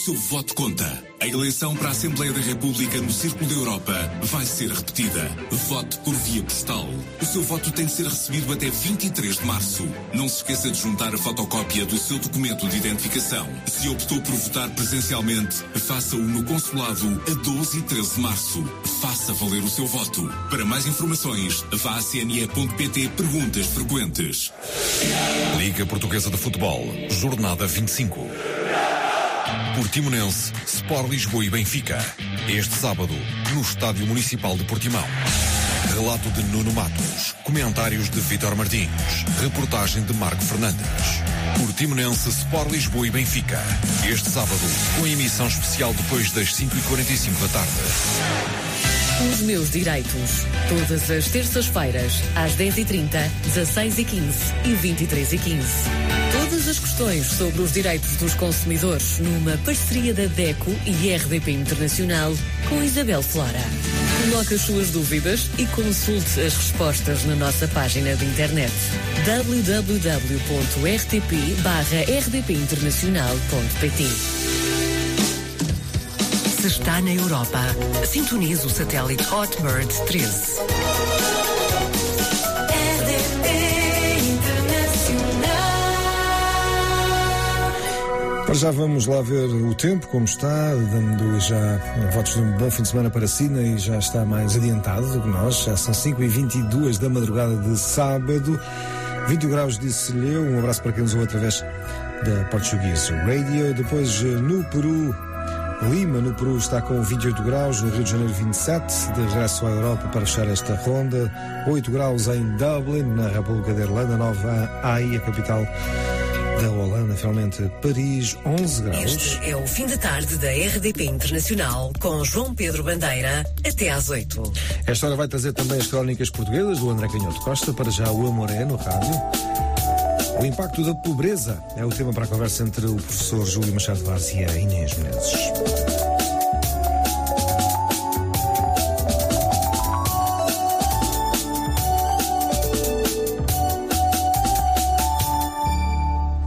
Seu voto conta. A eleição para a Assembleia da República no Círculo da Europa vai ser repetida. Vote por via postal. O seu voto tem de ser recebido até 23 de março. Não se esqueça de juntar a fotocópia do seu documento de identificação. Se optou por votar presencialmente, faça-o no consulado a 12 e 13 de março. Faça valer o seu voto. Para mais informações, vá a cne.pt Perguntas Frequentes. Liga Portuguesa de Futebol, Jornada 25. Portimonense, Sport Lisboa e Benfica. Este sábado, no Estádio Municipal de Portimão. Relato de Nuno Matos. Comentários de Vitor Martins. Reportagem de Marco Fernandes. Portimonense, Sport Lisboa e Benfica. Este sábado, com emissão especial depois das 5h45 da tarde. Os meus direitos. Todas as terças-feiras, às 10h30, 16h15 e 23h15. Todas as questões sobre os direitos dos consumidores numa parceria da DECO e RDP Internacional com Isabel Flora. Coloque as suas dúvidas e consulte as respostas na nossa página de internet www.rtp/rdpinternacional.pt. Se está na Europa, sintonize o satélite Hotbird 13. Para já vamos lá ver o tempo, como está, dando já votos de um bom fim de semana para Sina e já está mais adiantado do que nós. Já são 5 e 22 da madrugada de sábado, 20 graus de Celheu. Um abraço para quem nos ouve através da Portuguese Radio. Depois no Peru, Lima, no Peru, está com 28 graus, no Rio de Janeiro 27, de regresso à Europa para fechar esta ronda, 8 graus em Dublin, na República da Irlanda, Nova Haia, a capital da Holanda, finalmente Paris, 11 graus. Este é o fim de tarde da RDP Internacional com João Pedro Bandeira até às 8. Esta hora vai trazer também as crónicas portuguesas do André Canhoto Costa, para já o Amoré no rádio. O impacto da pobreza é o tema para a conversa entre o professor Júlio Machado Vaz e a Inês Menezes.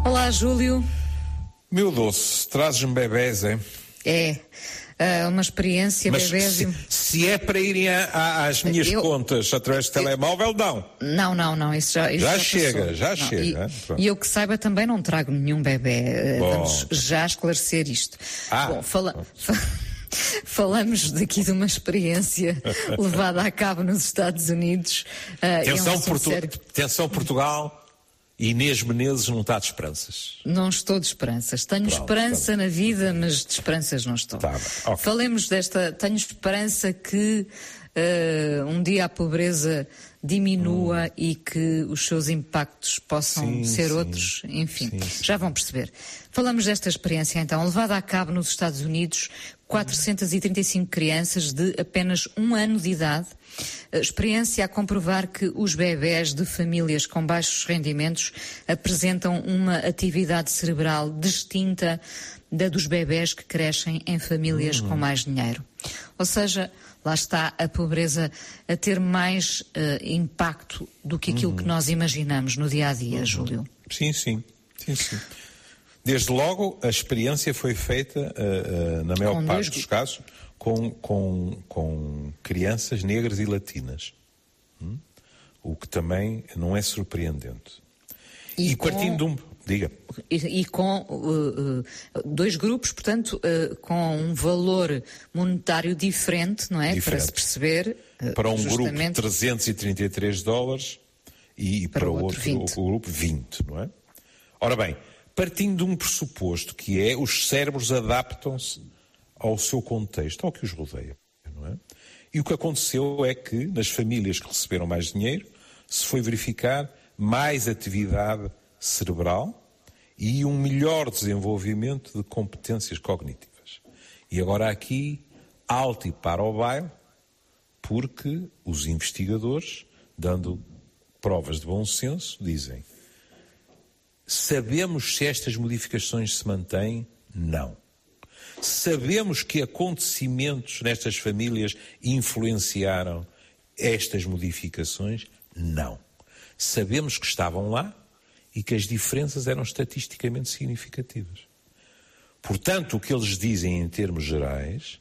Olá, Júlio. Meu doce, trazes-me bebés, é? É. ah, uma experiência Mas se, se é para irem às minhas Eu- contas através de telemóvel, não. Não, não, não, isso já, isso Já passou. chega, já Não, chega, E, é? E eu que saiba também não trago nenhum bebê. eh, Bom. Vamos já esclarecer isto. Ah. Bom, fala- fa- falamos daqui de uma experiência levada a cabo nos Estados Unidos. é um Atenção, assunto Portu- sério. Atenção, Portugal. Inês Menezes não está de esperanças. Não estou de esperanças. Tenho Pronto, esperança na vida, mas de esperanças não estou. Tá bem, ok. Falemos desta. Tenho esperança que eh, um dia a pobreza diminua e que os seus impactos possam Hum. Sim, ser sim. outros. Enfim, já vão perceber. Falamos desta experiência então, levada a cabo nos Estados Unidos, 435 crianças de apenas um ano de idade. A experiência a comprovar que os bebés de famílias com baixos rendimentos apresentam uma atividade cerebral distinta da dos bebés que crescem em famílias com mais dinheiro. Ou seja, lá está a pobreza a ter mais eh, impacto do que aquilo que nós imaginamos no dia a dia, Júlio. Sim, sim. sim, sim. Desde logo, a experiência foi feita, uh, uh, na maior Com parte dos casos, com, com, com crianças negras e latinas. Hum? O que também não é surpreendente. E E, com- partindo de um. Diga. E, e com uh, uh, dois grupos, portanto, uh, com um valor monetário diferente, não é? Para Diferente. se perceber. uh, Para um grupo justamente, 333 dólares e para, Para o outro outro 20. o grupo 20, não é? Ora bem, partindo de um pressuposto que é os cérebros adaptam-se ao seu contexto, ao que os rodeia, não é? E o que aconteceu é que nas famílias que receberam mais dinheiro se foi verificar mais atividade cerebral e um melhor desenvolvimento de competências cognitivas. E agora aqui, alto e para o baile, porque os investigadores, dando provas de bom senso, dizem: sabemos se estas modificações se mantêm? Não. Sabemos que acontecimentos nestas famílias influenciaram estas modificações? Não. Sabemos que estavam lá e que as diferenças eram estatisticamente significativas. Portanto, o que eles dizem em termos gerais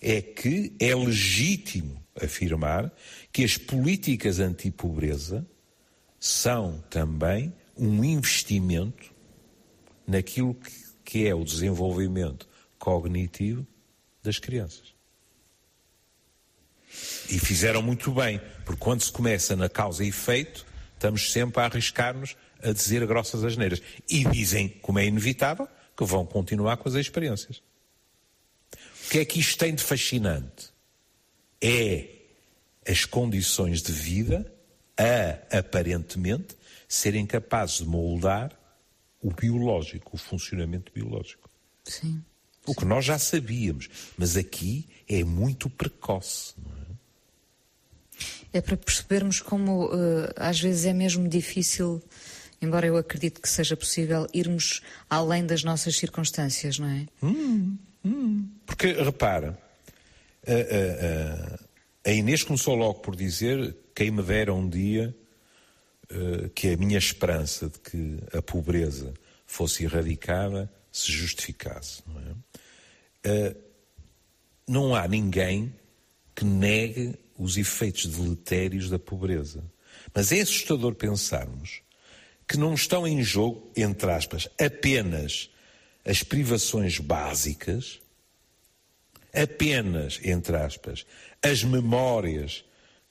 é que é legítimo afirmar que as políticas anti-pobreza são também um investimento naquilo que, é o desenvolvimento cognitivo das crianças. E fizeram muito bem, porque quando se começa na causa e efeito, estamos sempre a arriscar-nos a dizer grossas asneiras. E dizem, como é inevitável, que vão continuar com as experiências. O que é que isto tem de fascinante? É as condições de vida a, aparentemente, serem capazes de moldar o biológico, o funcionamento biológico. Sim. O que nós já sabíamos, mas aqui é muito precoce. não é? É para percebermos como uh, às vezes é mesmo difícil, embora eu acredite que seja possível, irmos além das nossas circunstâncias, não é? Hum, hum. Porque, repara, a, a- a- Inês começou logo por dizer quem me dera um dia eh, que a minha esperança de que a pobreza fosse erradicada se justificasse. Não, é? Eh, não há ninguém que negue os efeitos deletérios da pobreza. Mas é assustador pensarmos que não estão em jogo, entre aspas, apenas as privações básicas, apenas, entre aspas, as memórias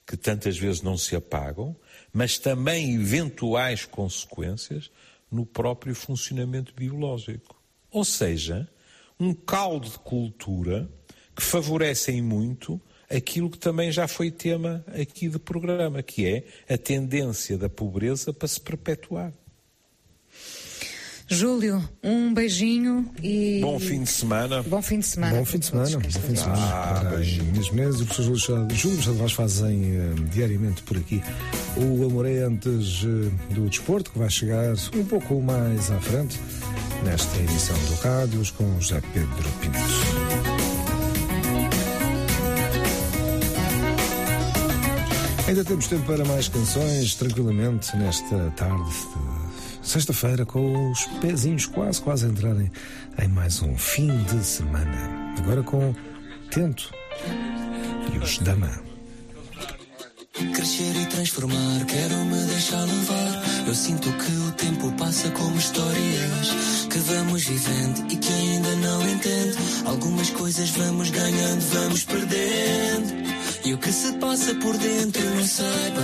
que tantas vezes não se apagam, mas também eventuais consequências no próprio funcionamento biológico. Ou seja, um caldo de cultura que favorecem muito aquilo que também já foi tema aqui do programa, que é a tendência da pobreza para se perpetuar. Júlio, um beijinho e. Bom fim de semana. Bom fim de semana. Bom fim de semana, bom fim de semana. Ah, Para Inês Menezes e o professor Júlio de Vaz fazem eh, diariamente por aqui o Amor é antes eh, do desporto, que vai chegar um pouco mais à frente nesta edição do Rádios com José Pedro Pinto. Ainda temos tempo para mais canções, tranquilamente, nesta tarde de sexta-feira, com os pezinhos quase, quase a entrarem em mais um fim de semana. Agora com Tento e os Dama. Crescer e transformar, quero me deixar levar. Eu sinto que o tempo passa como histórias que vamos vivendo e que ainda não entendo. Algumas coisas vamos ganhando, vamos perdendo. E o que se passa por dentro não saiba.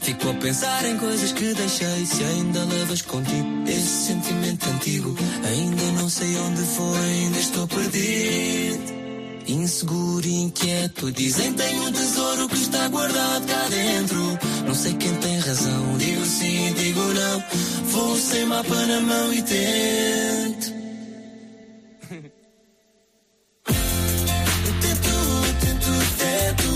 Fico a pensar em coisas que deixei. Se ainda levas contigo esse sentimento antigo, ainda não sei onde foi, ainda estou perdido. Inseguro e inquieto, dizem tem um tesouro que está guardado cá dentro. Não sei quem tem razão, digo sim, digo não. Vou sem mapa na mão e tento. Tento, tento, tento.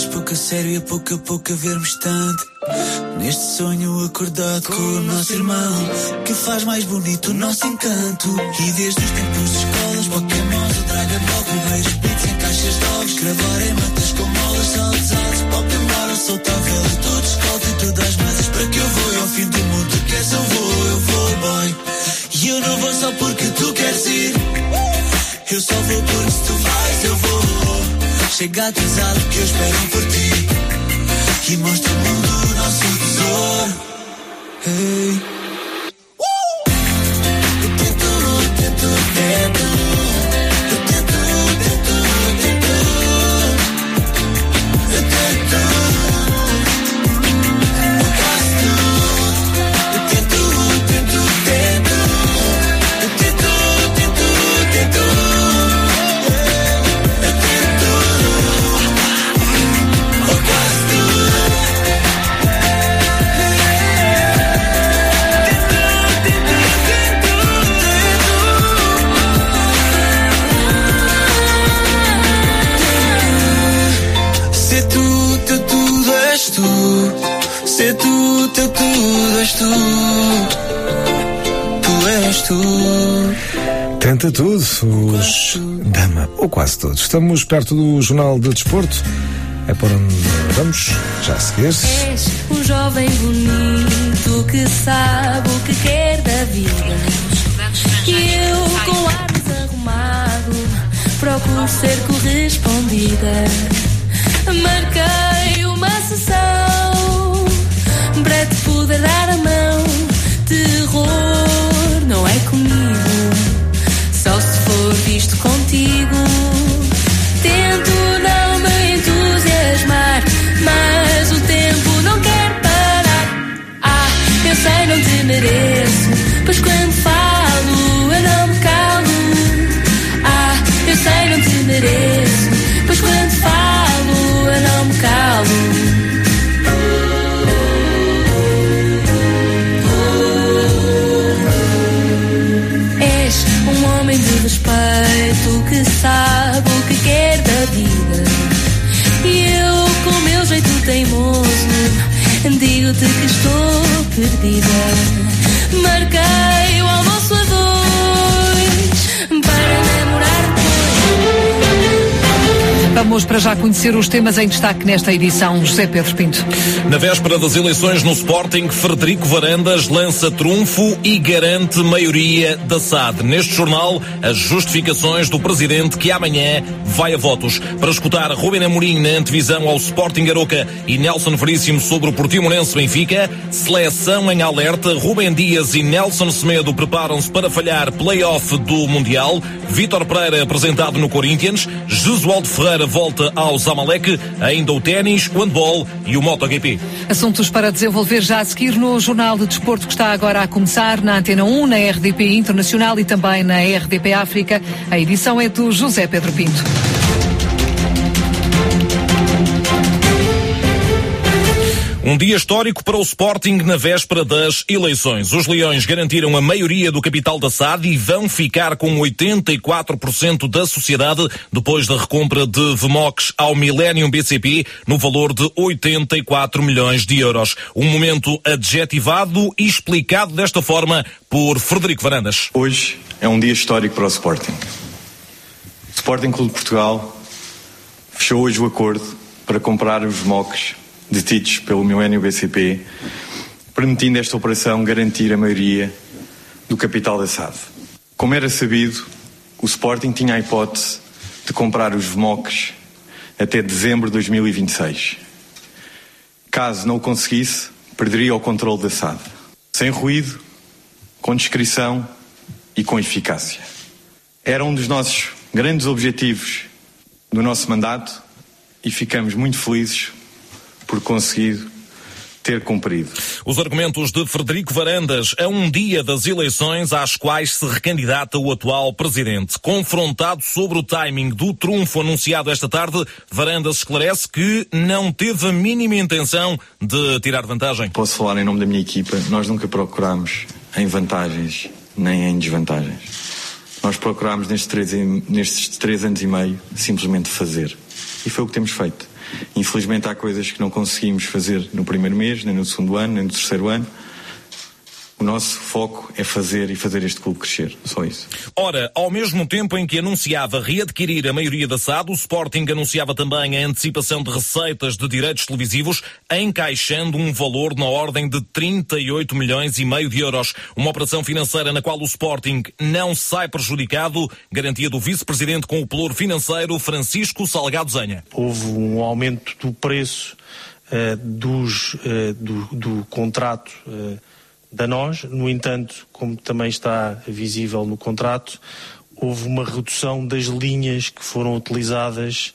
Mas pouco a sério e a pouco a pouco a vermos tanto. Neste sonho acordado com o nosso irmão, que faz mais bonito o nosso encanto. E desde os tempos de escolas, Pokémon, o Dragon Ball, Ribeiros, Pits em caixas de ovos, gravar em matas com molas, saltos altos, pop embora, solta a vela, tudo escolta e tudo às masas para que eu vou. E ao fim do mundo, queres eu vou, eu vou, boy. E eu não vou só porque tu queres ir. Eu só vou porque se tu vais, eu vou. Chega atrasado que eu espero por ti. E mostra o mundo o nosso tesouro. Hey. Eu tento, tento, tento. Tu. Tu és tu. Tenta tudo, os Dama, ou quase todos. Estamos perto do Jornal de Desporto. É por onde vamos, já a seguir. És um jovem bonito que sabe o que quer da vida. E eu, com ar desarrumado, procuro ser correspondida. Marquei for visto contigo. Teimoso, digo-te que estou perdida. Marquei Vamos para já conhecer os temas em destaque nesta edição. José Pedro Pinto. Na véspera das eleições no Sporting, Frederico Varandas lança trunfo e garante maioria da SAD. Neste jornal, as justificações do presidente que amanhã vai a votos. Para escutar Rubem Amorim na antevisão ao Sporting Aroca e Nelson Veríssimo sobre o Portimonense Benfica, seleção em alerta, Rubem Dias e Nelson Semedo preparam-se para falhar play-off do Mundial, Vítor Pereira apresentado no Corinthians, Jesualdo Ferreira volta ao Zamalek, ainda o ténis, o handball e o MotoGP. Assuntos para desenvolver já a seguir no Jornal de Desporto que está agora a começar na Antena 1, na RDP Internacional e também na RDP África. A edição é do José Pedro Pinto. Um dia histórico para o Sporting na véspera das eleições. Os Leões garantiram a maioria do capital da SAD e vão ficar com 84% da sociedade depois da recompra de VMOX ao Millennium BCP no valor de 84 milhões de euros. Um momento adjetivado e explicado desta forma por Frederico Varandas. Hoje é um dia histórico para o Sporting. O Sporting Clube de Portugal fechou hoje o acordo para comprar os MOCs detidos pelo Milênio BCP, permitindo esta operação garantir a maioria do capital da SAD. Como era sabido, o Sporting tinha a hipótese de comprar os VMOCs até dezembro de 2026. Caso não o conseguisse, perderia o controle da SAD. Sem ruído, com discrição e com eficácia. Era um dos nossos grandes objetivos do nosso mandato e ficamos muito felizes por conseguido ter cumprido. Os argumentos de Frederico Varandas a um dia das eleições às quais se recandidata o atual presidente. Confrontado sobre o timing do trunfo anunciado esta tarde, Varandas esclarece que não teve a mínima intenção de tirar vantagem. Posso falar em nome da minha equipa, nós nunca procuramos em vantagens nem em desvantagens. Nós procurámos nestes três, nestes três anos e meio simplesmente fazer. E foi o que temos feito. Infelizmente há coisas que não conseguimos fazer no primeiro mês, nem no segundo ano, nem no terceiro ano. O nosso foco é fazer e fazer este clube crescer, só isso. Ora, ao mesmo tempo em que anunciava readquirir a maioria da SAD, o Sporting anunciava também a antecipação de receitas de direitos televisivos, encaixando um valor na ordem de 38 milhões e meio de euros. Uma operação financeira na qual o Sporting não sai prejudicado, garantia do vice-presidente com o pelouro financeiro Francisco Salgado Zanha. Houve um aumento do preço uh, dos, uh, do, do, contrato uh, da nós. No entanto, como também está visível no contrato, houve uma redução das linhas que foram utilizadas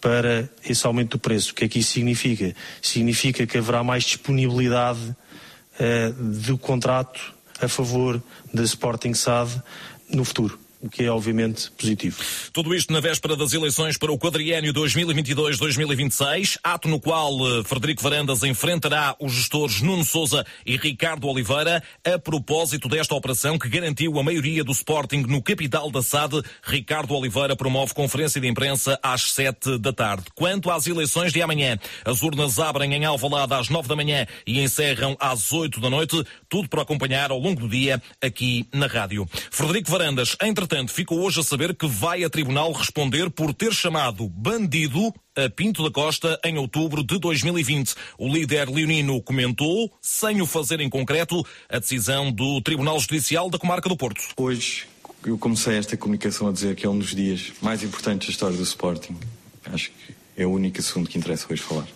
para esse aumento do preço. O que é que isso significa? Significa que haverá mais disponibilidade uh, do contrato a favor da Sporting SAD no futuro o que é obviamente positivo. Tudo isto na véspera das eleições para o quadriênio 2022-2026, ato no qual uh, Frederico Varandas enfrentará os gestores Nuno Souza e Ricardo Oliveira a propósito desta operação que garantiu a maioria do Sporting no capital da SAD. Ricardo Oliveira promove conferência de imprensa às sete da tarde. Quanto às eleições de amanhã, as urnas abrem em Alvalade às nove da manhã e encerram às oito da noite, tudo para acompanhar ao longo do dia aqui na rádio. Frederico Varandas, entre Entretanto, ficou hoje a saber que vai a tribunal responder por ter chamado bandido a Pinto da Costa em outubro de 2020. O líder leonino comentou, sem o fazer em concreto, a decisão do Tribunal Judicial da Comarca do Porto. Hoje eu comecei esta comunicação a dizer que é um dos dias mais importantes da história do Sporting. Acho que é o único assunto que interessa hoje falar.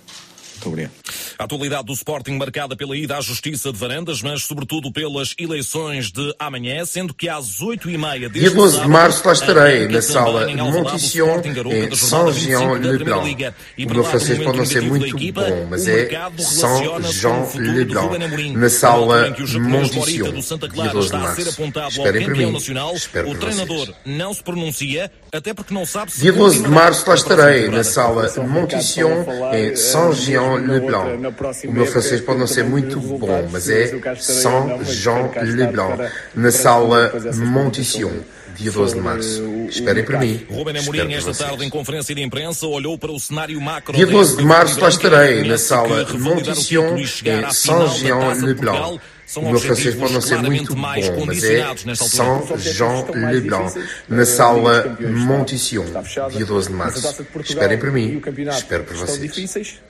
Muito obrigado. A atualidade do Sporting marcada pela ida à Justiça de Varandas, mas sobretudo pelas eleições de amanhã, sendo que às 8h30 Dia 12 de março lá estarei na sala Montition em Saint-Jean-le-Blanc. O meu francês pode não ser muito bom, mas é Saint-Jean-le-Blanc, na sala Montition, dia 12 de março. Esperem por mim, espero por vocês. não se pronuncia, até porque não sabe se... Dia 12 de março lá estarei na sala Montition em Saint-Jean-le-Blanc. O meu francês pode não ser muito bom, mas é Saint-Jean-le-Blanc, na sala Montition dia 12 de março. Esperem por mim. Ruben Amorim, esta tarde, em conferência de imprensa, olhou para o cenário macro. Dia 12 de março lá estarei na sala Montition em Saint-Jean-le-Blanc. O meu francês pode não ser muito bom, mas é Saint-Jean-le-Blanc, na sala Montition, dia 12 de março. Esperem por mim, espero por vocês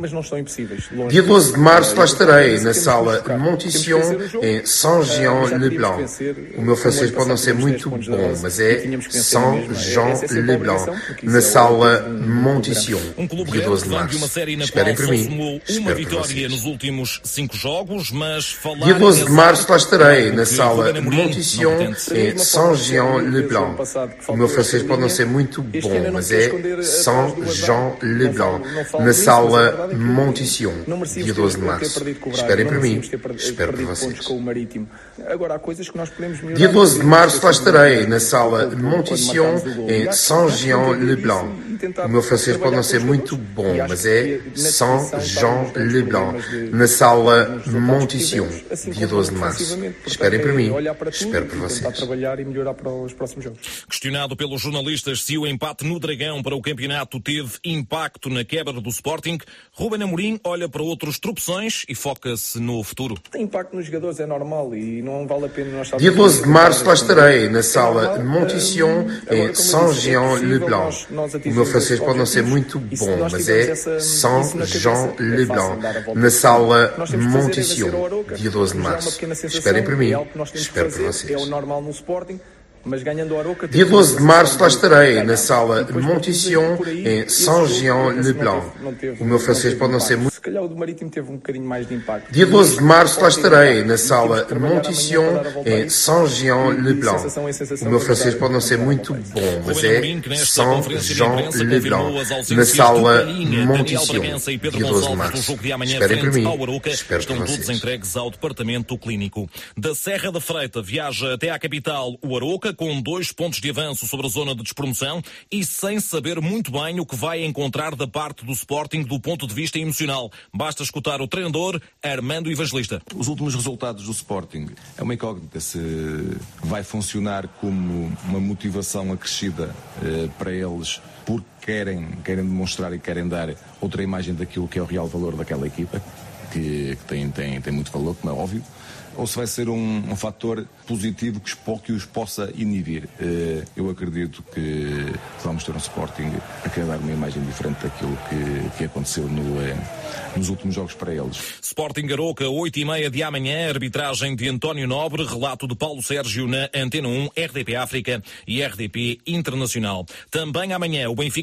mas não estão impossíveis. Longe Dia 12 de março lá estarei na sala Montition em Saint-Jean-le-Blanc. O meu francês pode não ser muito bom, mas é Saint-Jean-le-Blanc, na sala Montition, dia 12 de março. Esperem por mim, espero por vocês. Dia 12 de março lá estarei na sala Montition em Saint-Jean-le-Blanc. O meu francês pode não ser muito bom, mas é Saint-Jean-le-Blanc, na sala sala Montition, dia 12 de março. Esperem por mim, espero por vocês. Dia 12 de março lá estarei na sala Montition em Saint-Jean-le-Blanc. O meu francês pode não ser muito bom, mas é Saint-Jean-le-Blanc, na sala Montition, dia 12 de março. Esperem por mim, espero por vocês. Questionado pelos jornalistas se o empate no Dragão para o campeonato teve impacto na quebra do Sporting, Ruben Amorim olha para outros tropeções e foca-se no futuro. Tem impacto nos jogadores, é normal e não vale a pena nós Dia 12 de março lá estarei na sala Montition em Saint-Jean-le-Blanc. O meu francês pode não ser muito bom, mas é Saint-Jean-le-Blanc, na sala Montition, dia 12 de março. Esperem por mim, espero por vocês. É o normal no Sporting. Mas ganhando o Aroca, Dia 12 de março lá estarei na sala Montition em Saint-Jean-le-Blanc. O meu francês pode não ser muito. Se calhar o do Marítimo teve um bocadinho mais de impacto. Dia 12 de março lá estarei na sala Montition em Saint-Jean-le-Blanc. O meu francês pode não ser muito bom, mas é Saint-Jean-le-Blanc, na sala Montition, dia 12 de março. Esperem por mim, espero Estão todos vocês. entregues ao departamento clínico. Da Serra da Freita viaja até à capital o Aroca, com dois pontos de avanço sobre a zona de despromoção e sem saber muito bem o que vai encontrar da parte do Sporting do ponto de vista emocional. Basta escutar o treinador Armando Evangelista. Os últimos resultados do Sporting é uma incógnita se vai funcionar como uma motivação acrescida eh, para eles porque querem, querem demonstrar e querem dar outra imagem daquilo que é o real valor daquela equipa, que, que tem, tem, tem muito valor, como é óbvio ou se vai ser um, um fator positivo que, que, os possa inibir. Eh, eu acredito que vamos ter um Sporting a querer dar uma imagem diferente daquilo que, que aconteceu no, eh, nos últimos jogos para eles. Sporting Garoca, 8 e meia de amanhã, arbitragem de António Nobre, relato de Paulo Sérgio na Antena 1, RDP África e RDP Internacional. Também amanhã o Benfica